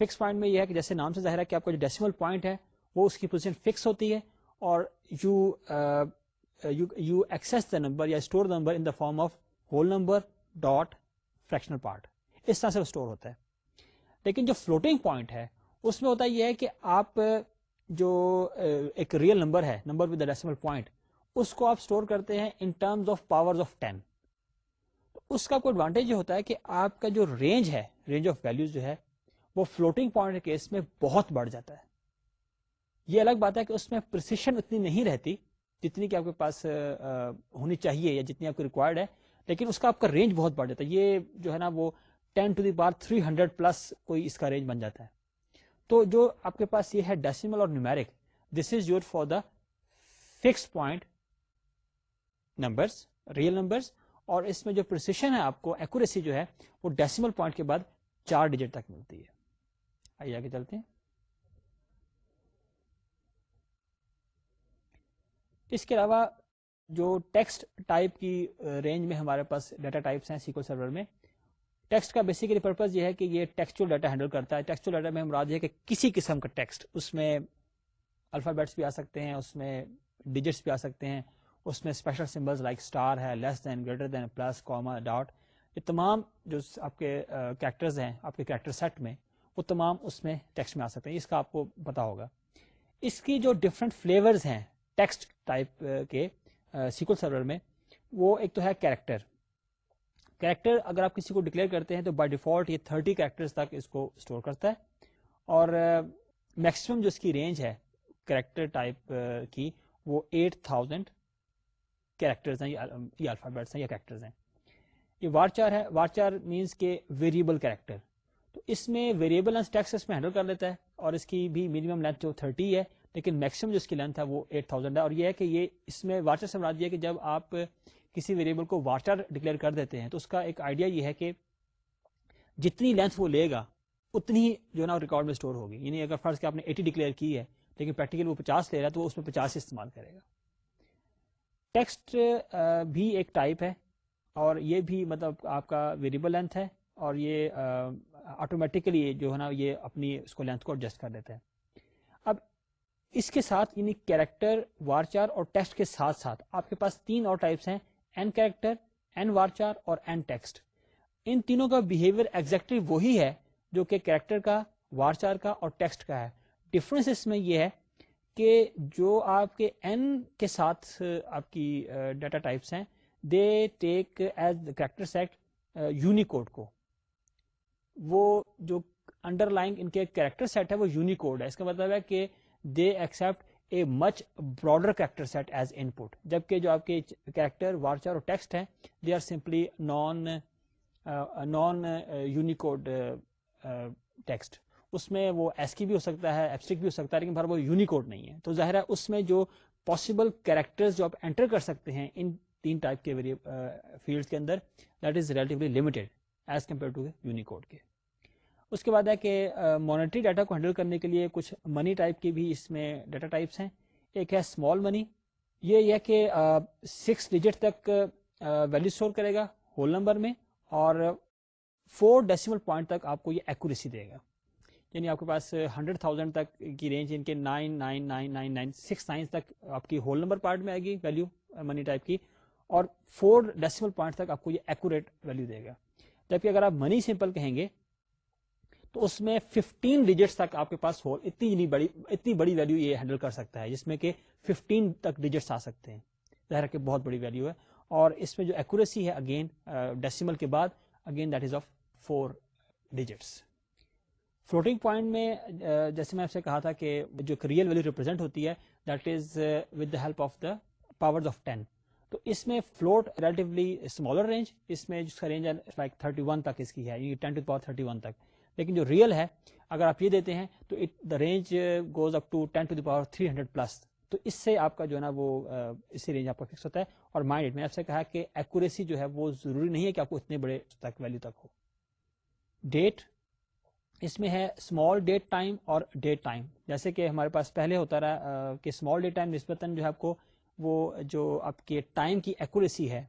فکس پوائنٹ میں یہ ہے کہ جیسے نام سے ظاہر ہے کہ آپ کا جو ڈیسیمل پوائنٹ ہے وہ اس کی پوزیشن فکس ہوتی ہے اور you you x the number یا store the number in the form of whole number dot fractional part اس طرح سے اسٹور ہوتا ہے لیکن جو فلوٹنگ پوائنٹ ہے اس میں ہوتا یہ ہے کہ آپ جو ایک ریئل نمبر ہے نمبر ود ڈیسیمل پوائنٹ اس کو آپ اسٹور کرتے ہیں in terms of power of ten تو اس کا کوئی ایڈوانٹیج یہ ہوتا ہے کہ آپ کا جو رینج ہے رینج آف ویلو جو ہے وہ فلوٹنگ پوائنٹ کیس میں بہت بڑھ جاتا ہے یہ الگ بات ہے کہ اس میں پرسیشن اتنی نہیں رہتی جتنی کہ آپ کے پاس ہونی چاہیے یا جتنی آپ کو ریکوائرڈ ہے لیکن اس کا آپ کا رینج بہت بڑھ جاتا ہے یہ جو ہے نا وہ ten to the power three hundred plus کوئی اس کا رینج بن جاتا ہے تو جو آپ کے پاس یہ ہے ڈیسیمل اور numeric this is your for the fix point number real number اور اس میں جو پرسیشن ہے آپ کو ایکوریسی جو ہے وہ ڈیسیمل پوائنٹ کے بعد چار ڈیجٹ تک ملتی ہے آئیے آگے چلتے ہیں اس کے علاوہ جو ٹیکسٹ ٹائپ کی رینج uh, میں ہمارے پاس ڈیٹا ٹائپس ہیں سیکو سرور میں ٹیکسٹ کا بیسیکلی پرپز یہ ہے کہ یہ ٹیکسچل ڈیٹا ہینڈل کرتا ہے ٹیکسچل ڈیٹا ہم راج ہے کہ کسی قسم کا ٹیکسٹ اس میں الفابیٹس بھی آ سکتے ہیں اس میں ڈیجٹس بھی آ سکتے ہیں اس میں اسپیشل لائک اسٹار ہے less than greater than plus comma dot یہ تمام جو آپ کے کریکٹرز ہیں آپ کے کریکٹر سیٹ میں وہ تمام اس میں ٹیکسٹ میں آ سکتے ہیں اس کا آپ کو پتا ہوگا اس کی جو ڈفرینٹ فلیورز ہیں ٹیکسٹ ٹائپ کے سیکول سرور میں وہ ایک تو ہے کیریکٹر کریکٹر اگر آپ کسی کو ڈکلیئر کرتے ہیں تو بائی ڈیفالٹ یہ 30 کریکٹرز تک اس کو اسٹور کرتا ہے اور میکسیمم جو اس کی رینج ہے کریکٹر ٹائپ کی وہ 8000 کریکٹرز ہیں یا الفابیٹس ہیں یا کریکٹرز ہیں یہ وار چار ہے وار چار مینس کہ ویریبل کریکٹر تو اس میں ویریبل اینڈ اس میں ہینڈل کر لیتا ہے اور اس کی بھی منیمم لینتھ جو 30 ہے لیکن میکسیمم جو اس کی لینتھ ہے وہ 8000 ہے اور یہ ہے کہ یہ اس میں وارچر سے مراد یہ کہ جب آپ کسی ویریبل کو واٹر ڈکلیئر کر دیتے ہیں تو اس کا ایک آئیڈیا یہ ہے کہ جتنی لینتھ وہ لے گا اتنی ہی جو ہے نا ریکارڈ میں اسٹور ہوگی یعنی اگر فرض کہ آپ نے ایٹی ڈکلیئر کی ہے لیکن پریکٹیکل وہ پچاس لے رہا ہے تو وہ اس میں پچاس استعمال کرے گا ٹیکسٹ بھی ایک ٹائپ ہے اور یہ بھی مطلب آپ کا ویریبل لینتھ ہے اور یہ آٹومیٹکلی جو ہے نا یہ اپنی اس کو لینتھ کو ایڈجسٹ کر دیتا ہے اب اس کے ساتھ یعنی کیریکٹر وارچار اور ٹیکسٹ کے ساتھ ساتھ آپ کے پاس تین اور ٹائپس ہیں این این کیریکٹر وارچار اور این ٹیکسٹ ان تینوں کا بہیویئر ایکزیکٹلی وہی ہے جو کہ کیریکٹر کا وارچار کا اور ٹیکسٹ کا ہے ڈفرنس اس میں یہ ہے کہ جو آپ کے این کے ساتھ آپ کی ڈیٹا ٹائپس ہیں they take as character set Unicode کو وہ جو انڈر لائن ان کے کریکٹر سیٹ ہے وہ یونیکوڈ ہے اس کا مطلب ہے کہ they accept a much broader character set as input جبکہ جو آپ کے کریکٹر وارچر اور ٹیکسٹ ہیں they are simply non non Unicode text اس میں وہ ایس کی بھی ہو سکتا ہے ایپسٹک بھی ہو سکتا ہے لیکن وہ یونیکوڈ نہیں ہے تو ظاہر ہے اس میں جو پاسبل کریکٹر جو آپ انٹر کر سکتے ہیں ان تین ٹائپ کے فیلڈ uh, کے اندر that is relatively limited as compare to Unicode کے اس کے بعد ہے کہ مانیٹری ڈیٹا کو ہینڈل کرنے کے لیے کچھ منی ٹائپ کی بھی اس میں ڈیٹا ٹائپس ہیں ایک ہے اسمال منی یہ کہ سکس ڈیجٹ تک ویلو اسٹور کرے گا ہول نمبر میں اور فور ڈیسیمل پوائنٹ تک آپ کو یہ ایکوریسی دے گا یعنی آپ کے پاس ہنڈریڈ تھاؤزینڈ تک کی رینج ان کے nine nine nine nine nine six nine تک آپ کی ہول نمبر پارٹ میں آئے گی ویلو منی ٹائپ کی اور فور ڈیسیمل پوائنٹ تک آپ کو یہ ایکوریٹ ویلو دے گا جبکہ اگر آپ منی سمپل کہیں گے تو اس میں ففٹین ڈیجٹس تک آپ کے پاس اتنی بڑی اتنی بڑی ویلو یہ ہینڈل کر سکتا ہے جس میں کہ ففٹین تک ڈیجٹس آ سکتے ہیں ظاہر بہت بڑی ویلو ہے اور اس میں جو ایکوریسی ہے اگین ڈیسیمل کے بعد again that is of four digits floating point میں جیسے میں آپ سے کہا تھا کہ جو ایک ریئل ویلو ریپرزینٹ ہوتی ہے that is with the help of the power of ten تو اس میں فلوٹ ریلیٹولی اسمالر رینج اس میں جس کا رینج ہے لائک تھرٹی ون تک اس کی ہے ٹو یعنی پاور تک لیکن جو ریئل ہے اگر آپ یہ دیتے ہیں تو the range goes up to to ten the power three hundred plus تو اس سے آپ کا جو ہے نا وہ رینج uh, آپ کو فکس ہوتا ہے اور مائنڈ میں آپ سے کہا کہ ایکوریسی جو ہے وہ ضروری نہیں ہے کہ آپ کو اتنے بڑے تک ویلو تک ہو ڈیٹ اس میں ہے اسمال ڈیٹ ٹائم اور ڈیٹ ٹائم جیسے کہ ہمارے پاس پہلے ہوتا رہا uh, کہ اسمال ڈیٹ ٹائم نسبتاً جو ہے آپ کو وہ جو آپ کے ٹائم کی ایکوریسی ہے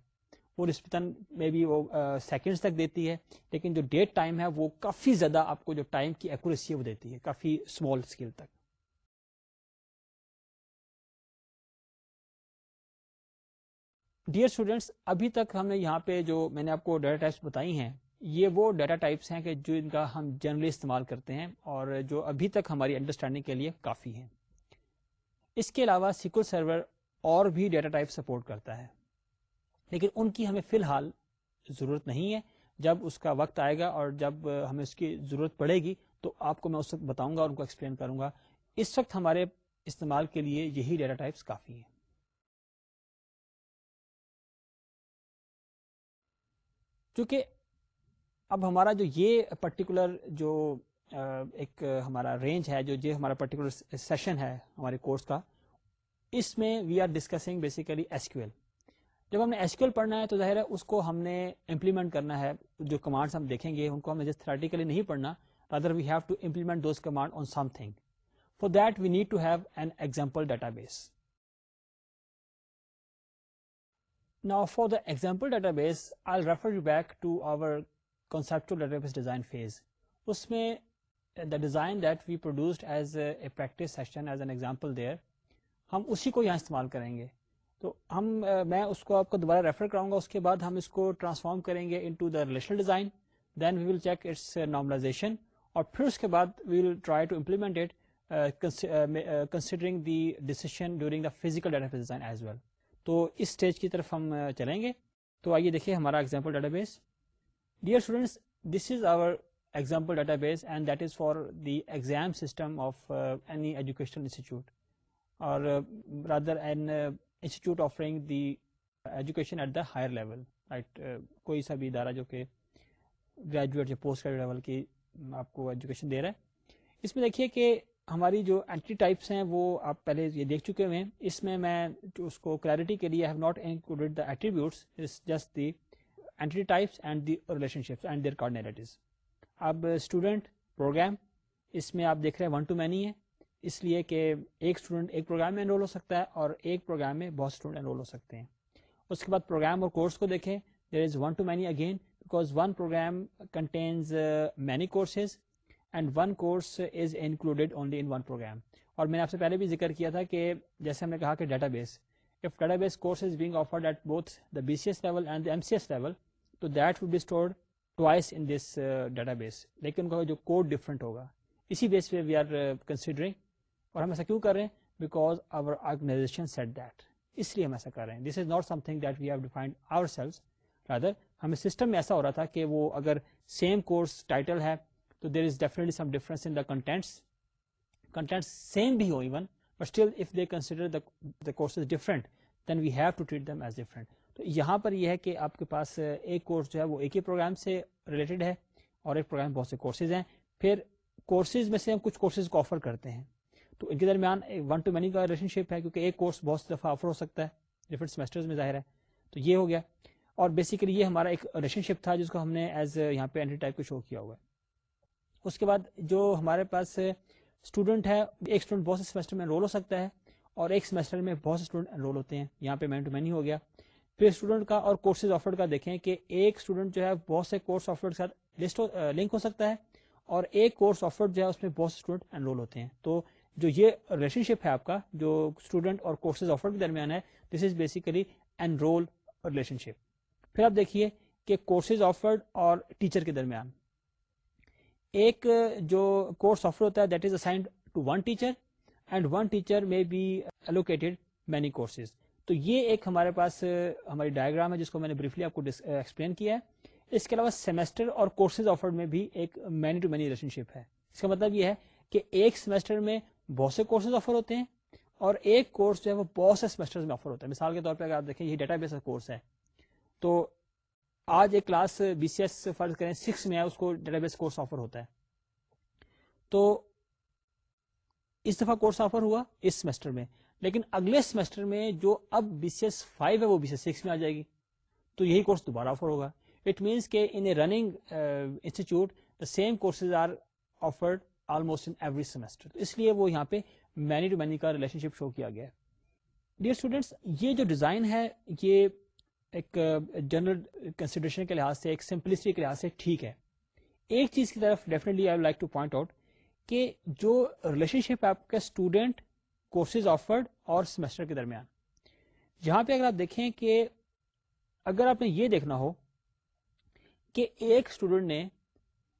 وہ نسبتاً بھی وہ سیکنڈس تک دیتی ہے لیکن جو ڈیٹ ٹائم ہے وہ کافی زیادہ آپ کو جو ٹائم کی ایکوریسی ہے وہ دیتی ہے کافی اسمال اسکیل تک ڈیئر اسٹوڈینٹس ابھی تک ہم نے یہاں پہ جو میں نے آپ کو ڈیٹا ٹائپس بتائی ہیں یہ وہ ڈیٹا ٹائپس ہیں کہ جو ان کا ہم جنرلی استعمال کرتے ہیں اور جو ابھی تک ہماری انڈرسٹینڈنگ کے لیے کافی ہیں اس کے علاوہ سیکول سرور اور بھی ڈیٹا ٹائپ سپورٹ کرتا ہے لیکن ان کی ہمیں فی الحال ضرورت نہیں ہے جب اس کا وقت آئے گا اور جب ہمیں اس کی ضرورت پڑے گی تو آپ کو میں اس وقت بتاؤں گا اور ان کو ایکسپلین کروں گا اس وقت ہمارے استعمال کے لیے یہی ڈیٹا ٹائپس کافی ہیں چونکہ اب ہمارا جو یہ پرٹیکولر جو ایک ہمارا رینج ہے جو یہ ہمارا پرٹیکولر سیشن ہے ہمارے کورس کا اس میں we are discussing basically S Q L جب ہم نے ایس کیو پڑھنا ہے تو ظاہر ہے اس کو ہم نے امپلیمنٹ کرنا ہے جو کمانڈس ہم دیکھیں گے ان کو ہم جسٹ تھریٹیکلی نہیں پڑھنا rather we have to implement those command on something for that we need to have an example database نا for the example database I refer you back to our concept database design phase اس میں the design that we produced as a practice session as an example there ہم اسی کو یہاں استعمال کریں گے تو ہم میں اس کو آپ کو دوبارہ ریفر کراؤں گا اس کے بعد ہم اس کو ٹرانسفارم کریں گے into the relational design then we will check its normalization اور پھر اس کے بعد we will try to implement it considering the decision during the physical database design as well تو اس اسٹیج کی طرف ہم چلیں گے تو آئیے دیکھیے ہمارا example database dear students this is our example database and that is for the exam system of any educational institute اور rather and institute offering the education at the higher level right کوئی سا بھی ادارہ جو کہ graduate یا post graduate level کی آپ کو ایجوکیشن دے رہا ہے اس میں دیکھیے کہ ہماری جو اینٹری ٹائپس ہیں وہ آپ پہلے یہ دیکھ چکے ہوئے ہیں اس میں میں اس کو کلیئرٹی کے لیے not included the attributes just the types and the relationship and there اب اسٹوڈنٹ پروگرام اس میں آپ دیکھ رہے ہیں ون ٹو مینی ہے اس لیے کہ ایک اسٹوڈنٹ ایک پروگرام میں انرول ہو سکتا ہے اور ایک پروگرام میں بہت اسٹوڈنٹ انرول ہو سکتے ہیں اس کے بعد پروگرام اور کورس کو دیکھیں there is one to many again because one program contains many courses and one course is included only in one program اور میں نے آپ سے پہلے بھی ذکر کیا تھا کہ جیسے ہم نے کہا کہ database if database course is being offered at both the B C S level and M C S level تو that would be stored twice in this database لیکن ان کا جو کوڈ ڈفرینٹ ہوگا اسی بیس پہ وی آر کنسیڈرنگ اور ہم ایسا کیوں کر رہے ہیں because our organization set that اس لیے ہم ایسا کر رہے ہیں this is not something that we have defined ourselves rather ہمیں سسٹم میں ایسا ہو رہا تھا کہ وہ اگر سیم کورس ٹائٹل ہے تو there is definitely some difference in the contents contents same بھی ہو even but still if they consider the courses different then we have to treat them as different تو یہاں پر یہ ہے کہ آپ کے پاس ایک کورس جو ہے وہ ایک ہی پروگرام سے ریلیٹڈ ہے اور ایک پروگرام بہت سے کورسز ہیں پھر کورسز میں سے ہم کچھ کورسز کو آفر کرتے ہیں تو ان کے درمیان ون ٹو مینی کا ریلیشن شپ ہے کیونکہ ایک کورس بہت دفعہ آفر ہو سکتا ہے ڈفرنٹ سیمسٹرز میں ظاہر ہے تو یہ ہو گیا اور بیسیکلی یہ ہمارا ایک ریلیشن شپ تھا جس کو ہم نے ایز یہاں پہ اینٹری ٹائپ کو شو کیا ہوا ہے اس کے بعد جو ہمارے پاس اسٹوڈنٹ ہے ایک اسٹوڈنٹ بہت سے سیمسٹر میں انرول ہو سکتا ہے اور ایک سیمسٹر میں بہت سے اسٹوڈنٹ انرول ہوتے ہیں یہاں پہ مین ٹو مینی ہو گیا پھر اسٹوڈنٹ کا اور کورسز آفرڈ کا دیکھیں کہ ایک اسٹوڈنٹ جو ہے بہت سے کورس آفرڈ کے ساتھ لسٹ لنک ہو سکتا ہے اور ایک کورس آفرڈ جو ہے اس میں بہت سے اسٹوڈنٹ انرول ہوتے ہیں تو جو یہ ریلیشن شپ ہے آپ کا جو اسٹوڈنٹ اور کورسز آفر کے درمیان ہے this is basically an role relationship پھر آپ دیکھیے کہ کورسز آفرڈ اور ٹیچر کے درمیان ایک جو کورس آفر ہوتا ہے that is assigned to one teacher and one teacher may be allocated many courses تو یہ ایک ہمارے پاس ہماری ڈائگرام ہے جس کو میں نے بریفلی آپ کو ایکسپلین کیا ہے اس کے علاوہ سیمسٹر اور کورسز آفرڈ میں بھی ایک many to many relationship ہے اس کا مطلب یہ ہے کہ ایک سیمسٹر میں بہت سے کورسز آفر ہوتے ہیں اور ایک کورس جو ہے وہ بہت سے سیمسٹر میں آفر ہوتا ہے مثال کے طور پہ اگر آپ دیکھیں یہ ڈیٹا بیس کا کورس ہے تو آج ایک کلاس بی سی ایس فرض کریں سکس میں ہے اس کو ڈیٹا بیس کورس آفر ہوتا ہے تو اس دفعہ کورس آفر ہوا اس سیمسٹر میں لیکن اگلے سیمسٹر میں جو اب بی سی ایس فائیو ہے وہ بی سی ایس سکس میں آ جائے گی تو یہی کورس دوبارہ آفر ہوگا اٹ مینس کہ in a running institute the same courses are offered almost in every semester اس لیے وہ یہاں پہ مینی ٹو مینی کا ریلیشن شپ شو کیا گیا ڈیئر اسٹوڈینٹس یہ جو ڈیزائن ہے یہ ایک جنرل uh, کنسیڈریشن کے لحاظ سے ایک سمپلسٹی کے لحاظ سے ٹھیک ہے ایک چیز کی طرف definitely I like to point out کہ جو ریلیشن شپ ہے آپ کے اسٹوڈینٹ کورسز آفرڈ اور سیمسٹر کے درمیان یہاں پہ اگر آپ دیکھیں کہ اگر آپ نے یہ دیکھنا ہو کہ ایک اسٹوڈینٹ نے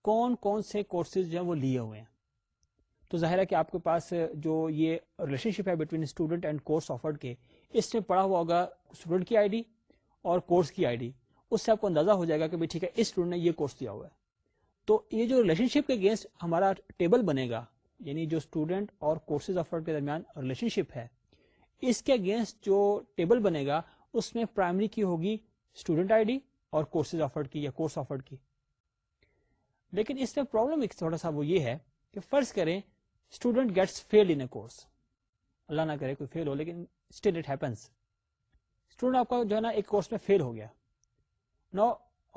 کون کون سے کورسز جو ہیں وہ لیے ہوئے ہیں تو ظاہر ہے کہ آپ کے پاس جو یہ ریلیشن شپ ہے between student and course offered کے اس میں پڑا ہوا ہوگا اسٹوڈنٹ کی آئی ڈی اور کورس کی آئی ڈی اس سے آپ کو اندازہ ہو جائے گا کہ ٹھیک ہے اس اسٹوڈنٹ نے یہ کورس دیا ہوا ہے تو یہ جو ریلیشن شپ کے اگینسٹ ہمارا ٹیبل بنے گا یعنی جو اسٹوڈنٹ اور کورسز آفرڈ کے درمیان ریلیشن شپ ہے اس کے اگینسٹ جو ٹیبل بنے گا اس میں پرائمری کی ہوگی اسٹوڈنٹ آئی ڈی اور کورسز آفرڈ کی یا کورس آفرڈ کی لیکن اس میں پرابلم ایک تھوڑا سا وہ یہ ہے کہ فرض کریں student gets fail in a course اللہ نہ کرے کوئی فیل ہو لیکن اسٹل اٹ ہیپنس اسٹوڈنٹ آپ کا جو ہے نا ایک کورس میں فیل ہو گیا نا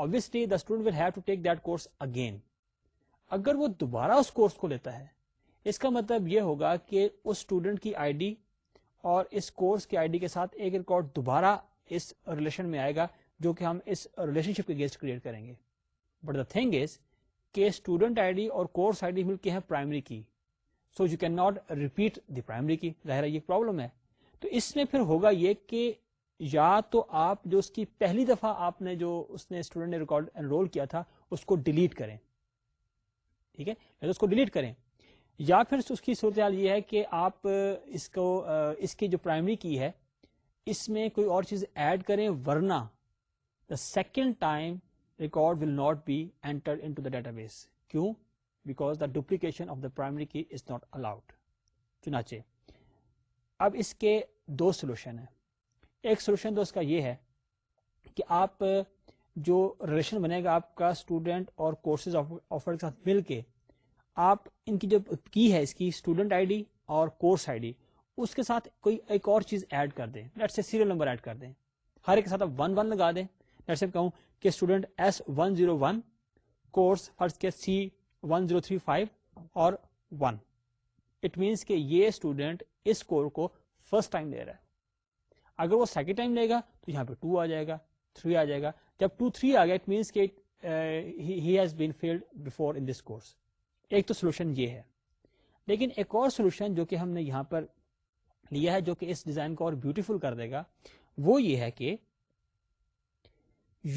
obviously the student will have to take that course again اگر وہ دوبارہ اس کورس کو لیتا ہے اس کا مطلب یہ ہوگا کہ اس اسٹوڈنٹ کی آئی ڈی اور اس کورس کی آئی ڈی کے ساتھ ایک ریکارڈ دوبارہ اس ریلیشن میں آئے گا جو کہ ہم اس ریلیشن شپ کے گیسٹ کریٹ کریں گے بٹ دا تھنگ از کہ اسٹوڈنٹ آئی ڈی اور کورس آئی ڈی مل کے ہیں primary key so you can not repeat the primary key ظاہر یہ پرابلم ہے تو اس میں پھر ہوگا یہ کہ یا تو آپ جو اس کی پہلی دفعہ آپ نے جو اس نے اسٹوڈنٹ نے ریکارڈ انرول کیا تھا اس کو ڈیلیٹ کریں ٹھیک ہے اس کو ڈیلیٹ کریں یا پھر اس کی صورتحال یہ ہے کہ آپ اس کو اس کی جو پرائمری کی ہے اس میں کوئی اور چیز ایڈ کریں ورنا the second time record will not be enter database کیوں because the duplication of the primary key is not allowed چنانچہ اب اس کے دو سلوشن ہیں ایک سلوشن تو اس کا یہ ہے کہ آپ جو ریلیشن بنے گا آپ کا اسٹوڈنٹ اور کورسز آفر کے ساتھ مل کے آپ ان کی جو کی ہے اس کی اسٹوڈنٹ آئی ڈی اور کورس آئی ڈی اس کے ساتھ کوئی ایک اور چیز ایڈ کر دیں لیٹ سے سیریل نمبر ایڈ کر دیں ہر ایک کے ساتھ آپ ون ون لگا دیں لیٹ سے کہوں کہ student S one zero one course فرض کے سی 1035 اور 1 اٹ مینس کہ یہ اسٹوڈینٹ اس کو فرسٹ ٹائم دے رہا ہے اگر وہ سیکنڈ ٹائم لے گا تو یہاں پہ 2 آ جائے گا 3 آ جائے گا جب 2 3 آ گیا it means been failed before in this course ایک تو سولوشن یہ ہے لیکن ایک اور سولوشن جو کہ ہم نے یہاں پر لیا ہے جو کہ اس ڈیزائن کو اور بیوٹیفل کر دے گا وہ یہ ہے کہ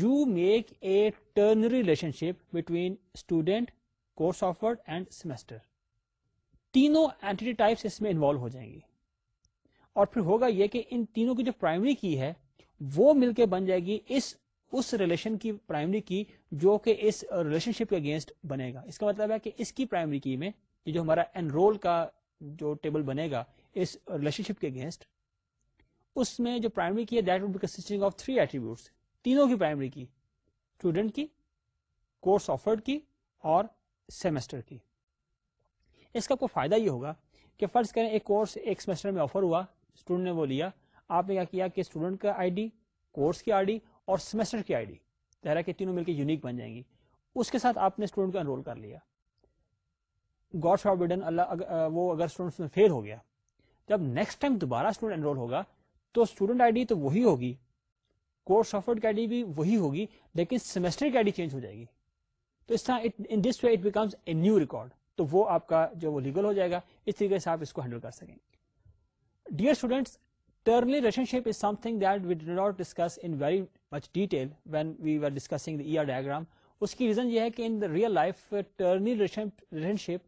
you make a ternary relationship between student course offered and semester تینوں اینٹی ٹائپس اس میں انوالو ہو جائیں گی اور پھر ہوگا یہ کہ ان تینوں کی جو پرائمری کی ہے وہ مل کے بن جائے گی اس اس ریلیشن کی کی پرائمری جو کہ اس ریلیشن شپ کے اگینسٹ بنے گا اس کا مطلب ہے کہ اس کی پرائمری کی میں یہ جو ہمارا انرول کا جو ٹیبل بنے گا اس ریلیشن شپ کے اگینسٹ اس میں جو پرائمری کی ہے that would be consisting of three attributes تینوں کی پرائمری کی اسٹوڈنٹ کی کورس آفرڈ کی اور سیمسٹر کی اس کا کوئی فائدہ یہ ہوگا کہ فرض کریں ایک کورس ایک سیمسٹر میں آفر ہوا اسٹوڈنٹ نے وہ لیا آپ نے کیا کیا کہ اسٹوڈنٹ کا آئی ڈی کورس کی آئی ڈی اور سیمسٹر کی آئی ڈی کہ تینوں مل کے یونیک بن جائیں گی اس کے ساتھ آپ نے اسٹوڈنٹ کو انرول کر لیا گاڈ فار بڈن اللہ وہ اگر میں فیل ہو گیا جب نیکسٹ ٹائم دوبارہ اسٹوڈنٹ انرول ہوگا تو اسٹوڈنٹ آئی ڈی تو وہی ہوگی کورس آفرڈ کی آئی ڈی بھی وہی ہوگی لیکن سیمسٹر کی آئی ڈی چینج ہو جائے گی تو اس طرح in this way it becomes a new record تو وہ آپ کا جو وہ لیگل ہو جائے گا اس طریقے سے آپ اس کو ہینڈل کر سکیں گے dear students ternary relationship is something that we did not discuss in very much detail when we are discussing E R diagram اس کی ریزن یہ ہے کہ in the real life ternary relationship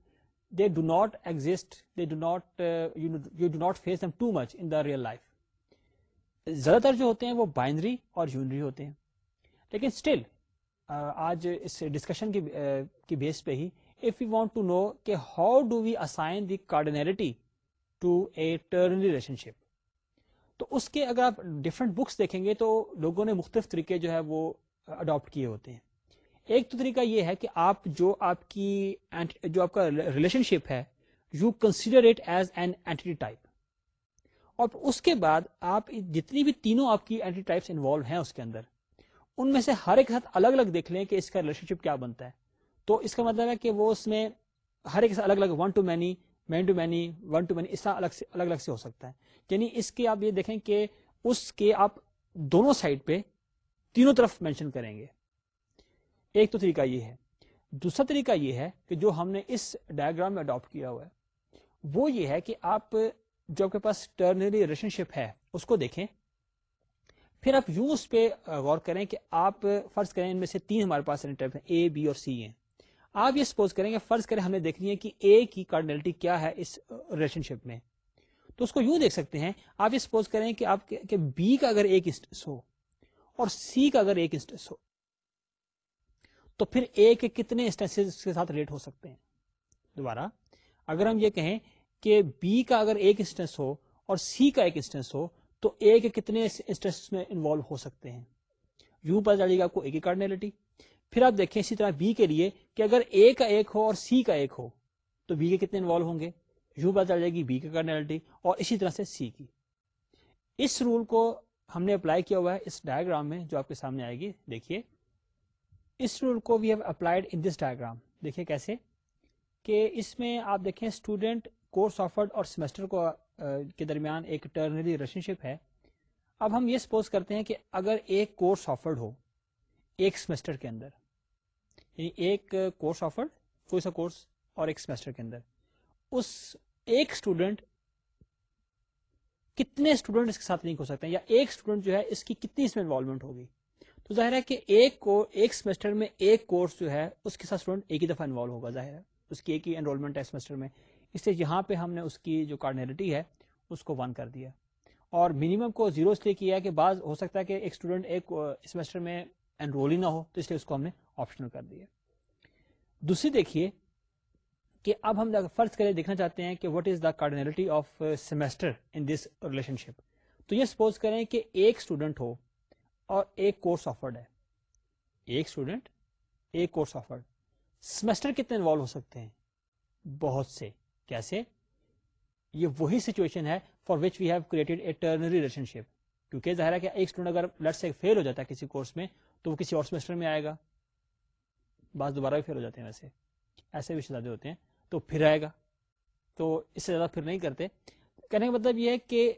they do not exist they do not you do not face them too much in the real life زیادہ تر جو ہوتے ہیں وہ بائنری اور یونری ہوتے ہیں لیکن اسٹل آج اس ڈسکشن کی بیس پہ ہی if you want to know کہ how do we assign the to a ternary relationship تو اس کے اگر آپ ڈفرنٹ بکس دیکھیں گے تو لوگوں نے مختلف طریقے جو ہے وہ اڈاپٹ کیے ہوتے ہیں ایک تو طریقہ یہ ہے کہ آپ جو آپ کی جو آپ کا ریلیشن شپ ہے you consider it as an entity type اور اس کے بعد آپ جتنی بھی تینوں آپ کی اینٹی ٹائپس انوالو ہیں اس کے اندر ان میں سے ہر ایک ساتھ الگ الگ دیکھ لیں کہ اس کا ریلیشن شپ کیا بنتا ہے تو اس کا مطلب ہے کہ وہ اس میں ہر ایک الگ الگ one to many many to many one to many اس طرح الگ الگ الگ سے ہو سکتا ہے یعنی اس کے آپ یہ دیکھیں کہ اس کے آپ دونوں سائڈ پہ تینوں طرف مینشن کریں گے ایک تو طریقہ یہ ہے دوسرا طریقہ یہ ہے کہ جو ہم نے اس ڈائگرام میں اڈاپٹ کیا ہوا ہے وہ یہ ہے کہ آپ جو آپ کے پاس ٹرنری ریلیشن شپ ہے اس کو دیکھیں پھر آپ یوز پہ غور کریں کہ آپ فرض کریں ان میں سے تین ہمارے پاس ہیں اے بی اور سی ہیں آپ یہ سپوز کریں گے فرض کریں ہم یوں دیکھ کریں کہ آپ کہ بی کا اگر ایک انسٹنس ہو اور سی کا اگر ایک انسٹنس ہو تو پھر اے کے کتنے انسٹنس کے ساتھ ریلیٹ ہو سکتے ہیں دوبارہ اگر ہم یہ کہیں کہ بی کا اگر ایک انسٹنس ہو اور سی کا ایک انسٹنس ہو تو اے کے کتنے انسٹنس میں انوالو ہو سکتے ہیں یو کی کارڈنیلٹی پھر آپ دیکھیں اسی طرح بی کے لیے کہ اگر اے کا ایک ہو اور سی کا ایک ہو تو بی کے کتنے انوالو ہوں گے یو جائے گی بی کی کارڈنیلٹی اور اسی طرح سے سی کی اس رول کو ہم نے اپلائی کیا ہوا ہے اس ڈائگرام میں جو آپ کے سامنے آئے گی دیکھیے اس رول کو we have applied in this diagram دیکھیے کیسے کہ اس میں آپ دیکھیں اسٹوڈنٹ کورس آفرڈ اور سیمسٹر کو کے درمیان ایک ٹرنری ریلیشن شپ ہے اب ہم یہ سپوز کرتے ہیں کہ اگر ایک کورس آفرڈ ہو ایک سیمسٹر کے اندر یعنی ایک کورس آفرڈ کوئی سا کورس اور ایک سیمسٹر کے اندر اس ایک اسٹوڈنٹ کتنے اسٹوڈنٹ اس کے ساتھ لنک ہو سکتے ہیں یا ایک اسٹوڈنٹ جو ہے اس کی کتنی اس میں انوالومنٹ ہوگی تو ظاہر ہے کہ ایک کو ایک سیمسٹر میں ایک کورس جو ہے اس کے ساتھ اسٹوڈنٹ ایک ہی دفعہ انوالو ہوگا ظاہر ہے اس کی ایک ہی انرولمنٹ ہے سیمسٹر میں اس سے یہاں پہ ہم نے اس کی جو کارڈنیلٹی ہے اس کو ون کر دیا اور منیمم کو زیرو اس لیے کیا ہے کہ بعض ہو سکتا ہے کہ ایک اسٹوڈنٹ ایک سیمسٹر میں انرول ہی نہ ہو تو اس لیے اس کو ہم نے آپشنل کر دیا دوسری دیکھیے کہ اب ہم فرض کریں دیکھنا چاہتے ہیں کہ what is the cardinality of semester in this relationship تو یہ سپوز کریں کہ ایک اسٹوڈنٹ ہو اور ایک کورس آفرڈ ہے ایک اسٹوڈنٹ ایک کورس آفرڈ سیمسٹر کتنے انوالو ہو سکتے ہیں بہت سے کیسے یہ وہی سچویشن ہے for which we have created a ternary relationship کیونکہ ظاہر ہے کہ ایک اسٹوڈنٹ اگر لٹ سے فیل ہو جاتا ہے کسی کورس میں تو وہ کسی اور سیمسٹر میں آئے گا بعض دوبارہ بھی فیل ہو جاتے ہیں ویسے ایسے بھی ہوتے ہیں تو پھر آئے گا تو اس سے زیادہ پھر نہیں کرتے کہنے کا مطلب یہ ہے کہ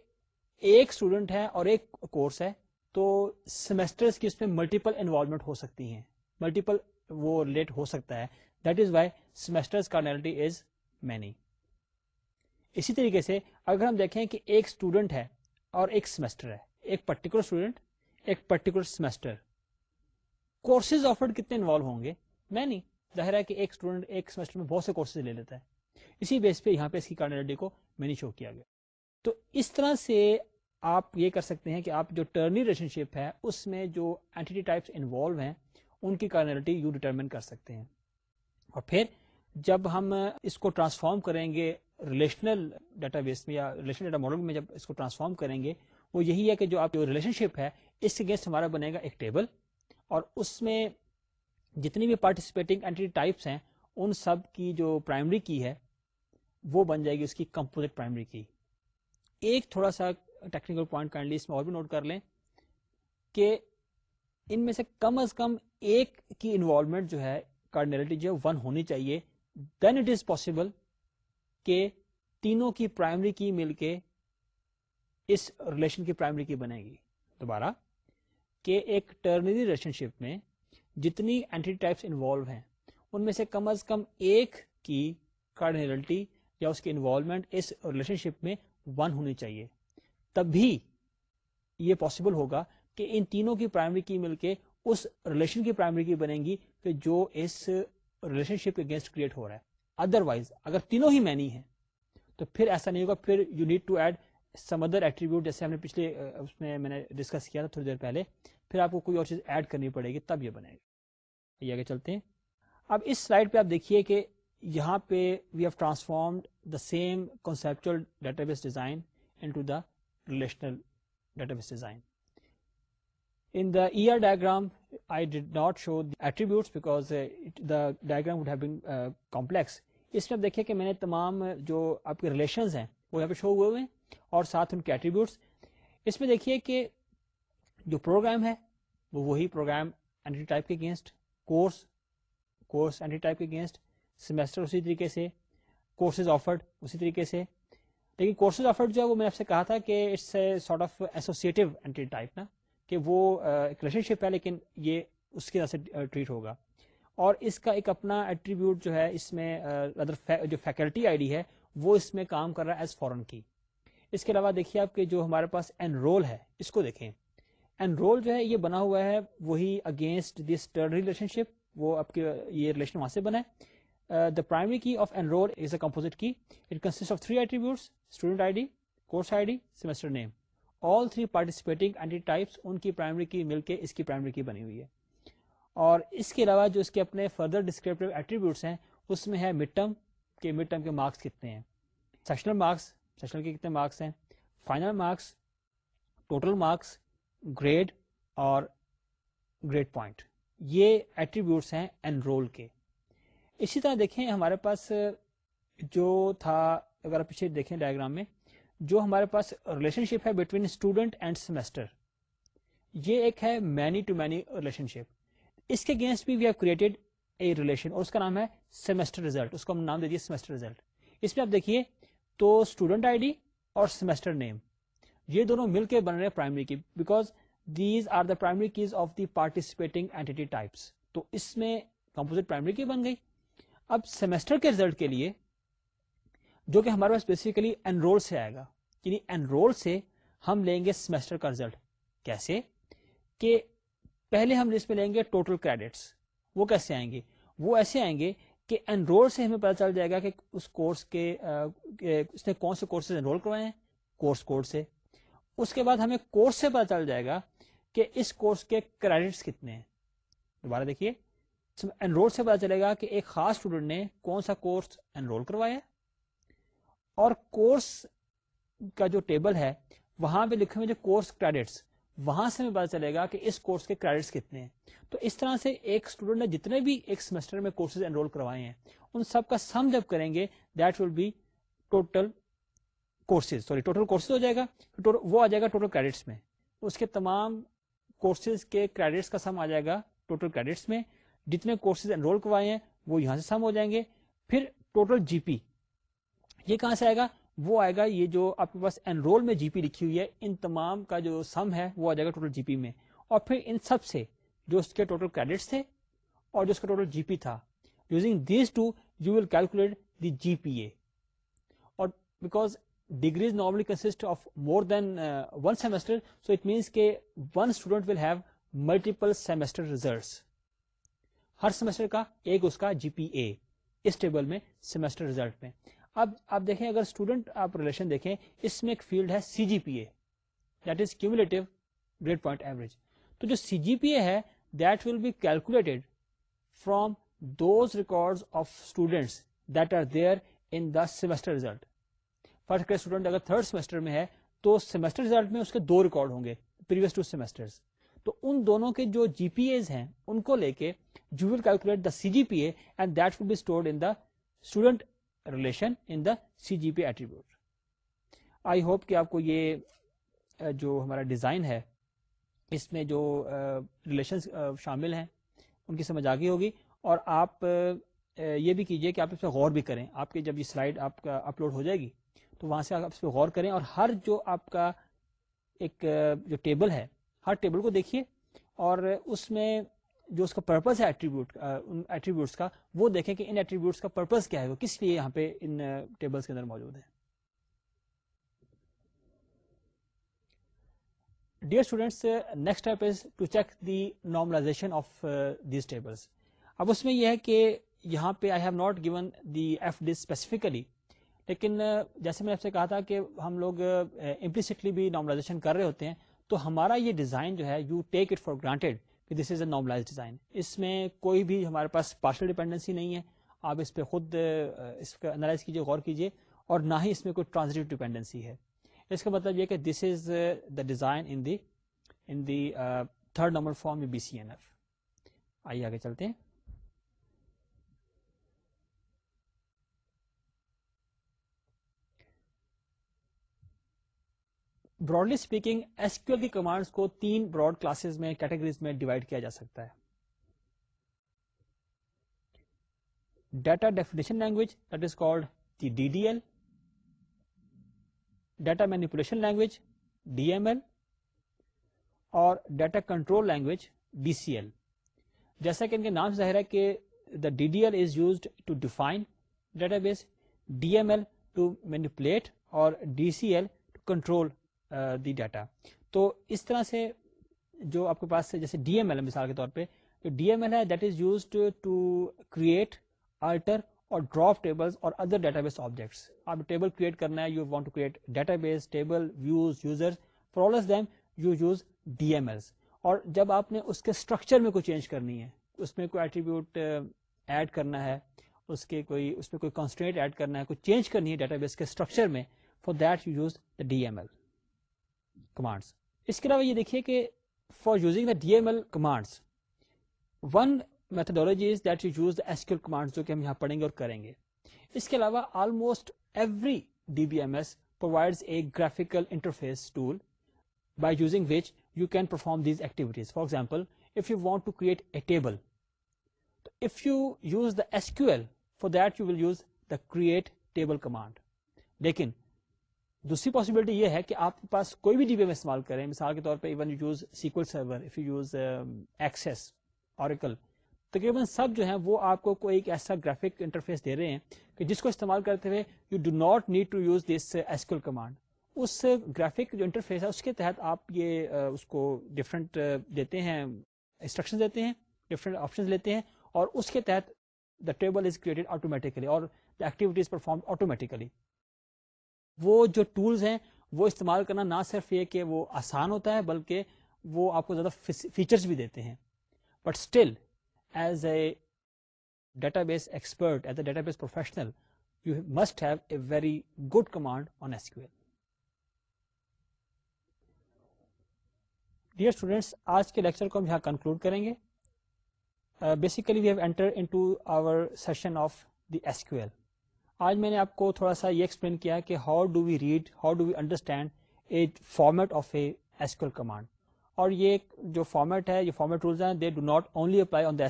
ایک اسٹوڈنٹ ہے اور ایک کورس ہے تو سیمسٹر اس میں ملٹیپل انوالومنٹ ہو سکتی ہیں ملٹیپل وہ ریلیٹ ہو سکتا ہے دیٹ از وائی سیمسٹرٹی از مینی اسی طریقے سے اگر ہم دیکھیں کہ ایک اسٹوڈنٹ ہے اور ایک سیمسٹر ہے ایک پرٹیکولر اسٹوڈنٹ ایک پرٹیکولر سیمسٹر کورسز آفرڈ کتنے انوالو ہوں گے میں نہیں ظاہر ہے کہ ایک ایک اسٹوڈنٹ سیمسٹر میں بہت سے کورسز لے لیتا ہے اسی بیس پہ پہ یہاں اس کی کو شو کیا گیا تو اس طرح سے آپ یہ کر سکتے ہیں کہ آپ جو ٹرنی ریلیشن شپ ہے اس میں جو اینٹی ٹائپس انوالو ہیں ان کی کارنلٹی یو ڈیٹرمن کر سکتے ہیں اور پھر جب ہم اس کو ٹرانسفارم کریں گے ریلیشنل ڈیٹا بیس میں یا ریلیشنل ڈیٹا ماڈل میں جب اس کو ٹرانسفارم کریں گے وہ یہی ہے کہ جو آپ جو ریلیشن شپ ہے اس کے گیسٹ ہمارا بنے گا ایک ٹیبل اور اس میں جتنی بھی پارٹیسپیٹنگ اینٹی ٹائپس ہیں ان سب کی جو پرائمری کی ہے وہ بن جائے گی اس کی کمپوزٹ پرائمری کی ایک تھوڑا سا ٹیکنیکل پوائنٹ کائنڈلی اس میں اور بھی نوٹ کر لیں کہ ان میں سے کم از کم ایک کی انوالومنٹ جو ہے کارڈنیلٹی جو ہے ون ہونی چاہیے دین اٹ از پاسبل کہ تینوں کی پرائمری کی مل کے اس ریلیشن کی پرائمری کی بنے گی دوبارہ کہ ایک ٹرنری ریلیشن شپ میں جتنی اینٹی ٹائپس انوالو ہیں ان میں سے کم از کم ایک کی کارڈینلٹی یا اس کی انوالومنٹ اس ریلیشن شپ میں ون ہونی چاہیے تب بھی یہ پاسبل ہوگا کہ ان تینوں کی پرائمری کی مل کے اس ریلیشن کی پرائمری کی بنے گی کہ جو اس ریلیشن شپ اگینسٹ کریٹ ہو رہا ہے ادر وائز اگر تینوں ہی مینی ہیں تو پھر ایسا نہیں ہوگا پھر you need to add some other attribute جیسے ہم نے پچھلے اس میں میں نے ڈسکس کیا تھا تھوڑی دیر پہلے پھر آپ کو کوئی اور چیز ایڈ کرنی پڑے گی تب یہ بنے گا یہ آگے چلتے ہیں اب اس سلائڈ پہ آپ دیکھیے کہ یہاں پہ we have transformed the same conceptual database design into the relational database design in the E R diagram I did not show the attributes because the diagram would have been complex اس میں آپ دیکھیں کہ میں نے تمام جو آپ کے ریلیشنز ہیں وہ یہاں پہ شو ہوئے ہوئے ہیں اور ساتھ ان کے ایٹریبیوٹس اس میں دیکھیے کہ جو پروگرام ہے وہ وہی پروگرام اینٹی ٹائپ کے against course course entity type کے اگینسٹ سیمسٹر اسی طریقے سے کورسز آفرڈ اسی طریقے سے لیکن کورسز آفرڈ جو ہے وہ میں آپ سے کہا تھا کہ it's a sort of associative entity type نا کہ وہ ریلیشن شپ ہے لیکن یہ اس کی طرح سے ٹریٹ ہوگا اور اس کا ایک اپنا ایٹریبیوٹ جو ہے اس میں جو فیکلٹی آئی ڈی ہے وہ اس میں کام کر رہا ہے ایز فورن کی اس کے علاوہ دیکھیے آپ کے جو ہمارے پاس این رول ہے اس کو دیکھیں این رول جو ہے یہ بنا ہوا ہے وہی against this ternary relationship وہ آپ کے یہ ریلیشن وہاں سے بنا ہے the primary key of an رولپوز student I D semester name all three participating ان کی پرائمری کی مل کے اس کی پرائمری کی بنی ہوئی ہے اور اس کے علاوہ جو اس کے اپنے فردر ڈسکرپٹیو ایٹریبیوٹس ہیں اس میں ہے مڈ ٹرم کہ مڈ ٹرم کے مارکس کتنے ہیں سیشنل مارکس سیشنل کے کتنے مارکس ہیں final marks total marks grade اور گریڈ پوائنٹ یہ ایٹریبیوٹس ہیں انرول رول کے اسی طرح دیکھیں ہمارے پاس جو تھا اگر آپ پیچھے دیکھیں ڈائگرام میں جو ہمارے پاس ریلیشن شپ ہے بٹوین اسٹوڈنٹ اینڈ سیمسٹر یہ ایک ہے many to many relationship اس کے اگینسٹ بھی we have created a relation اور اس کا نام ہے سیمسٹر ریزلٹ اس کو ہم نام دے دیے سیمسٹر ریزلٹ اس میں آپ دیکھیے تو اسٹوڈنٹ آئی ڈی اور سیمسٹر نیم یہ دونوں مل کے بن رہے primary key because these are the primary keys of the participating entity types تو اس میں کمپوزٹ پرائمری کی بن گئی اب سیمسٹر کے ریزلٹ کے لیے جو کہ ہمارے پاس بیسیکلی انرول سے آئے گا یعنی انرول سے ہم لیں گے سیمسٹر کا ریزلٹ کیسے کہ پہلے ہم لسٹ میں لیں گے ٹوٹل کریڈٹس وہ کیسے آئیں گے وہ ایسے آئیں گے کہ انرول سے ہمیں پتا چل جائے گا کہ اس کورس کے اس نے کون سے سے کورسز انرول کروائے ہیں کورس کوڈ اس کے بعد ہمیں کورس سے پتا چل جائے گا کہ اس کورس کے کریڈٹس کتنے ہیں دوبارہ دیکھیے انرول سے پتا چلے گا کہ ایک خاص اسٹوڈنٹ نے کون سا کورس انرول کروایا اور کورس کا جو ٹیبل ہے وہاں پہ لکھے ہوئے جو کورس کریڈٹس وہاں سے ہمیں پتا چلے گا کہ اس کورس کے کریڈٹس کتنے ہیں تو اس طرح سے ایک اسٹوڈنٹ نے جتنے بھی ایک سیمسٹر میں کورسز انرول کروائے ہیں ان سب کا سم جب کریں گے that will be total courses sorry total courses ہو جائے گا وہ آ جائے گا ٹوٹل کریڈٹس میں اس کے تمام کورسز کے کریڈٹس کا سم آ جائے گا ٹوٹل کریڈٹس میں جتنے کورسز انرول کروائے ہیں وہ یہاں سے سم ہو جائیں گے پھر ٹوٹل جی پی یہ کہاں سے آئے گا وہ آئے گا یہ جو آپ کے پاس انرول میں جی پی لکھی ہوئی ہے ان تمام کا جو سم ہے وہ آ جائے گا ٹوٹل جی پی میں اور پھر ان سب سے جو اس کے ٹوٹل کریڈٹس تھے اور جو اس کا ٹوٹل جی پی تھا using these two you will calculate the G P A اور because degrees normally consist of more than one semester so it means کے one student will have multiple semester results Hare semester کا ایک اس کا G P A اس table میں semester result میں اب آپ دیکھیں اگر اسٹوڈنٹ آپ ریلیشن دیکھیں اس میں ایک فیلڈ ہے C G P A that is cumulative grade point average تو جو سی جی پی اے ہے that will be calculated from those record of students that are there in the semester result first grade student اگر third semester میں ہے تو semester result میں اس کے دو record ہوں گے پریویس ٹو سیمسٹر تو ان دونوں کے جو جی پی ایز ہیں ان کو لے کے you will calculate the C G P A and that will be stored in the student relation in the C G P attribute I hope کہ آپ کو یہ جو ہمارا ڈیزائن ہے اس میں جو ریلیشن شامل ہیں ان کی سمجھ آگے ہوگی اور آپ یہ بھی کیجئے کہ آپ اس پہ غور بھی کریں آپ کے جب یہ سلائڈ آپ کا اپلوڈ ہو جائے گی تو وہاں سے آپ اس پہ غور کریں اور ہر جو آپ کا ایک جو ٹیبل ہے ہر ٹیبل کو دیکھیے اور اس میں جو اس کا پرپز ہے ایٹریبیوٹ ایٹریبیوٹس کا وہ دیکھیں کہ ان ایٹریبیوٹس کا پرپز کیا ہے وہ کس لیے یہاں پہ ان کے اندر موجود ہے dear students next step is to check the normalization of these tables اب اس میں یہ ہے کہ یہاں پہ I have not given the F D specifically لیکن جیسے میں آپ سے کہا تھا کہ ہم لوگ امپلیسٹلی بھی نارملائزیشن کر رہے ہوتے ہیں تو ہمارا یہ ڈیزائن جو ہے you take it for granted کہ this is a normalise design اس میں کوئی بھی ہمارے پاس پارشل ڈیپینڈنسی نہیں ہے آپ اس پہ خود اس کا انالائز کیجیے غور کیجیے اور نہ ہی اس میں کوئی ٹرانسٹو ڈیپینڈنسی ہے اس کا مطلب یہ کہ this is the design in in the the third number form B C N F آئیے آگے چلتے ہیں براڈلی اسپیکنگ ایس ایل کی کمانڈس کو تین براڈ کلاسز میں کیٹیگریز میں ڈیوائڈ کیا جا سکتا ہے data definition language that is called the D D L data manipulation language D M L اور data control language D C L جیسا کہ ان کے نام ظاہر ہے کہ the D D L is used to define database D M L to manipulate اور D C L to control the data تو اس طرح سے جو آپ کے پاس جیسے ڈی ایم ایل ہے مثال کے طور پہ جو ڈی ایم ایل ہے that is use to create alter اور ڈراپ ٹیبل اور ادر ڈیٹا بیس آبجیکٹس آپ ٹیبل کریٹ کرنا ہے you want to create database table views user for them you use D M L اور جب آپ نے اس کے اسٹرکچر میں کوئی چینج کرنی ہے اس میں کوئی ایٹریبیوٹ ایڈ کرنا ہے اس کے کوئی اس میں کوئی کانسٹریٹ ایڈ کرنا ہے کوئی چینج کرنی ہے ڈیٹا بیس کے اسٹرکچر میں for that you use the D M L commands اس کے علاوہ یہ دیکھیے کہ for using the D M L commands one methodology is that you use commands جو کہ ہم یہاں پڑھیں گے اور کریں گے اس کے علاوہ almost every D B M S provides a graphical interface tool by using which you can perform these activities for example if you want to create a table if you use the S Q L for that you will use the create table command لیکن دوسری possibility یہ ہے کہ آپ کے پاس کوئی بھی D B M استعمال کریں مثال کے طور پہ even you use SQL server if you use Oracle تقریباً سب جو ہیں وہ آپ کو کوئی ایک ایسا گرافک انٹرفیس دے رہے ہیں کہ جس کو استعمال کرتے ہوئے you do not need to use this SQL command us graphic جو انٹرفیس ہے اس کے تحت آپ یہ uh, اس کو ڈفرینٹ uh, دیتے ہیں انسٹرکشن دیتے ہیں ڈفرینٹ آپشن لیتے ہیں اور اس کے تحت the table is created automatically اور ایکٹیویٹیز پرفارم آٹومیٹکلی وہ جو ٹولز ہیں وہ استعمال کرنا نہ صرف یہ کہ وہ آسان ہوتا ہے بلکہ وہ آپ کو زیادہ فیچرز بھی دیتے ہیں but still as a database expert as a database professional you must have a very good command on S Q L dear students آج کے لیکچر کو ہم یہاں کنکلوڈ کریں گے basically we have entire hour session of the S Q L آج میں نے آپ کو تھوڑا سا یہ ایکسپلین کیا کہ how do we read how do we understand a format of a SQL command اور یہ جو فارمیٹ ہے یہ فارمیٹ رولز ہیں they do not only apply on the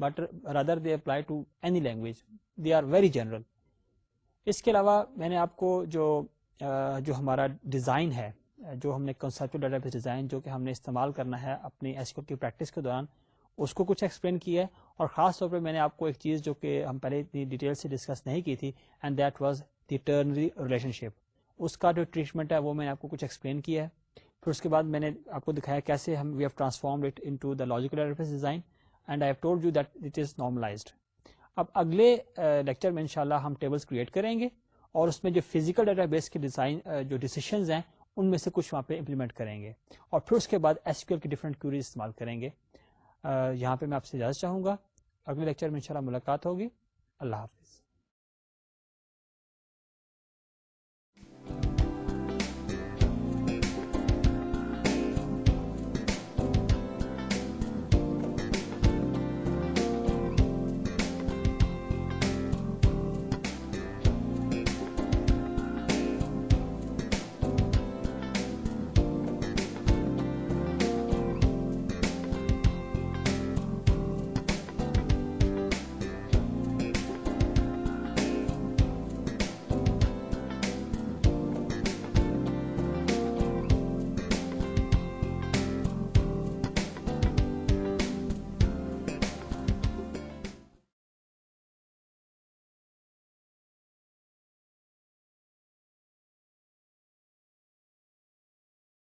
but they they apply to any language are very general اس کے علاوہ میں نے آپ کو جو جو ہمارا ڈیزائن ہے جو ہم نے کنسپٹ ڈیٹا بیس ڈیزائن جو کہ ہم نے استعمال کرنا ہے اپنی ایسکیو کی پریکٹس کے دوران اس کو کچھ ایکسپلین کیا ہے اور خاص طور پہ میں نے آپ کو ایک چیز جو کہ ہم پہلے اتنی ڈیٹیل سے ڈسکس نہیں کی تھی and that was the ternary relationship اس کا جو ٹریٹمنٹ ہے وہ میں نے آپ کو کچھ ایکسپلین کیا ہے پھر اس کے بعد میں نے آپ کو دکھایا کیسے ہم we have transform it it into the logical design and I told you that is normalized اب اگلے لیکچر میں انشاءاللہ ہم ٹیبلز کریٹ کریں گے اور اس میں جو فزیکل ڈیٹا بیس کے ڈیزائن جو ڈیسیشنز ہیں ان میں سے کچھ وہاں پہ امپلیمنٹ کریں گے اور پھر اس کے بعد ایس کے ڈفرنٹ کی استعمال کریں گے یہاں پہ میں آپ سے اجازت چاہوں گا اگلے لیکچر میں ان ملاقات ہوگی اللہ حافظ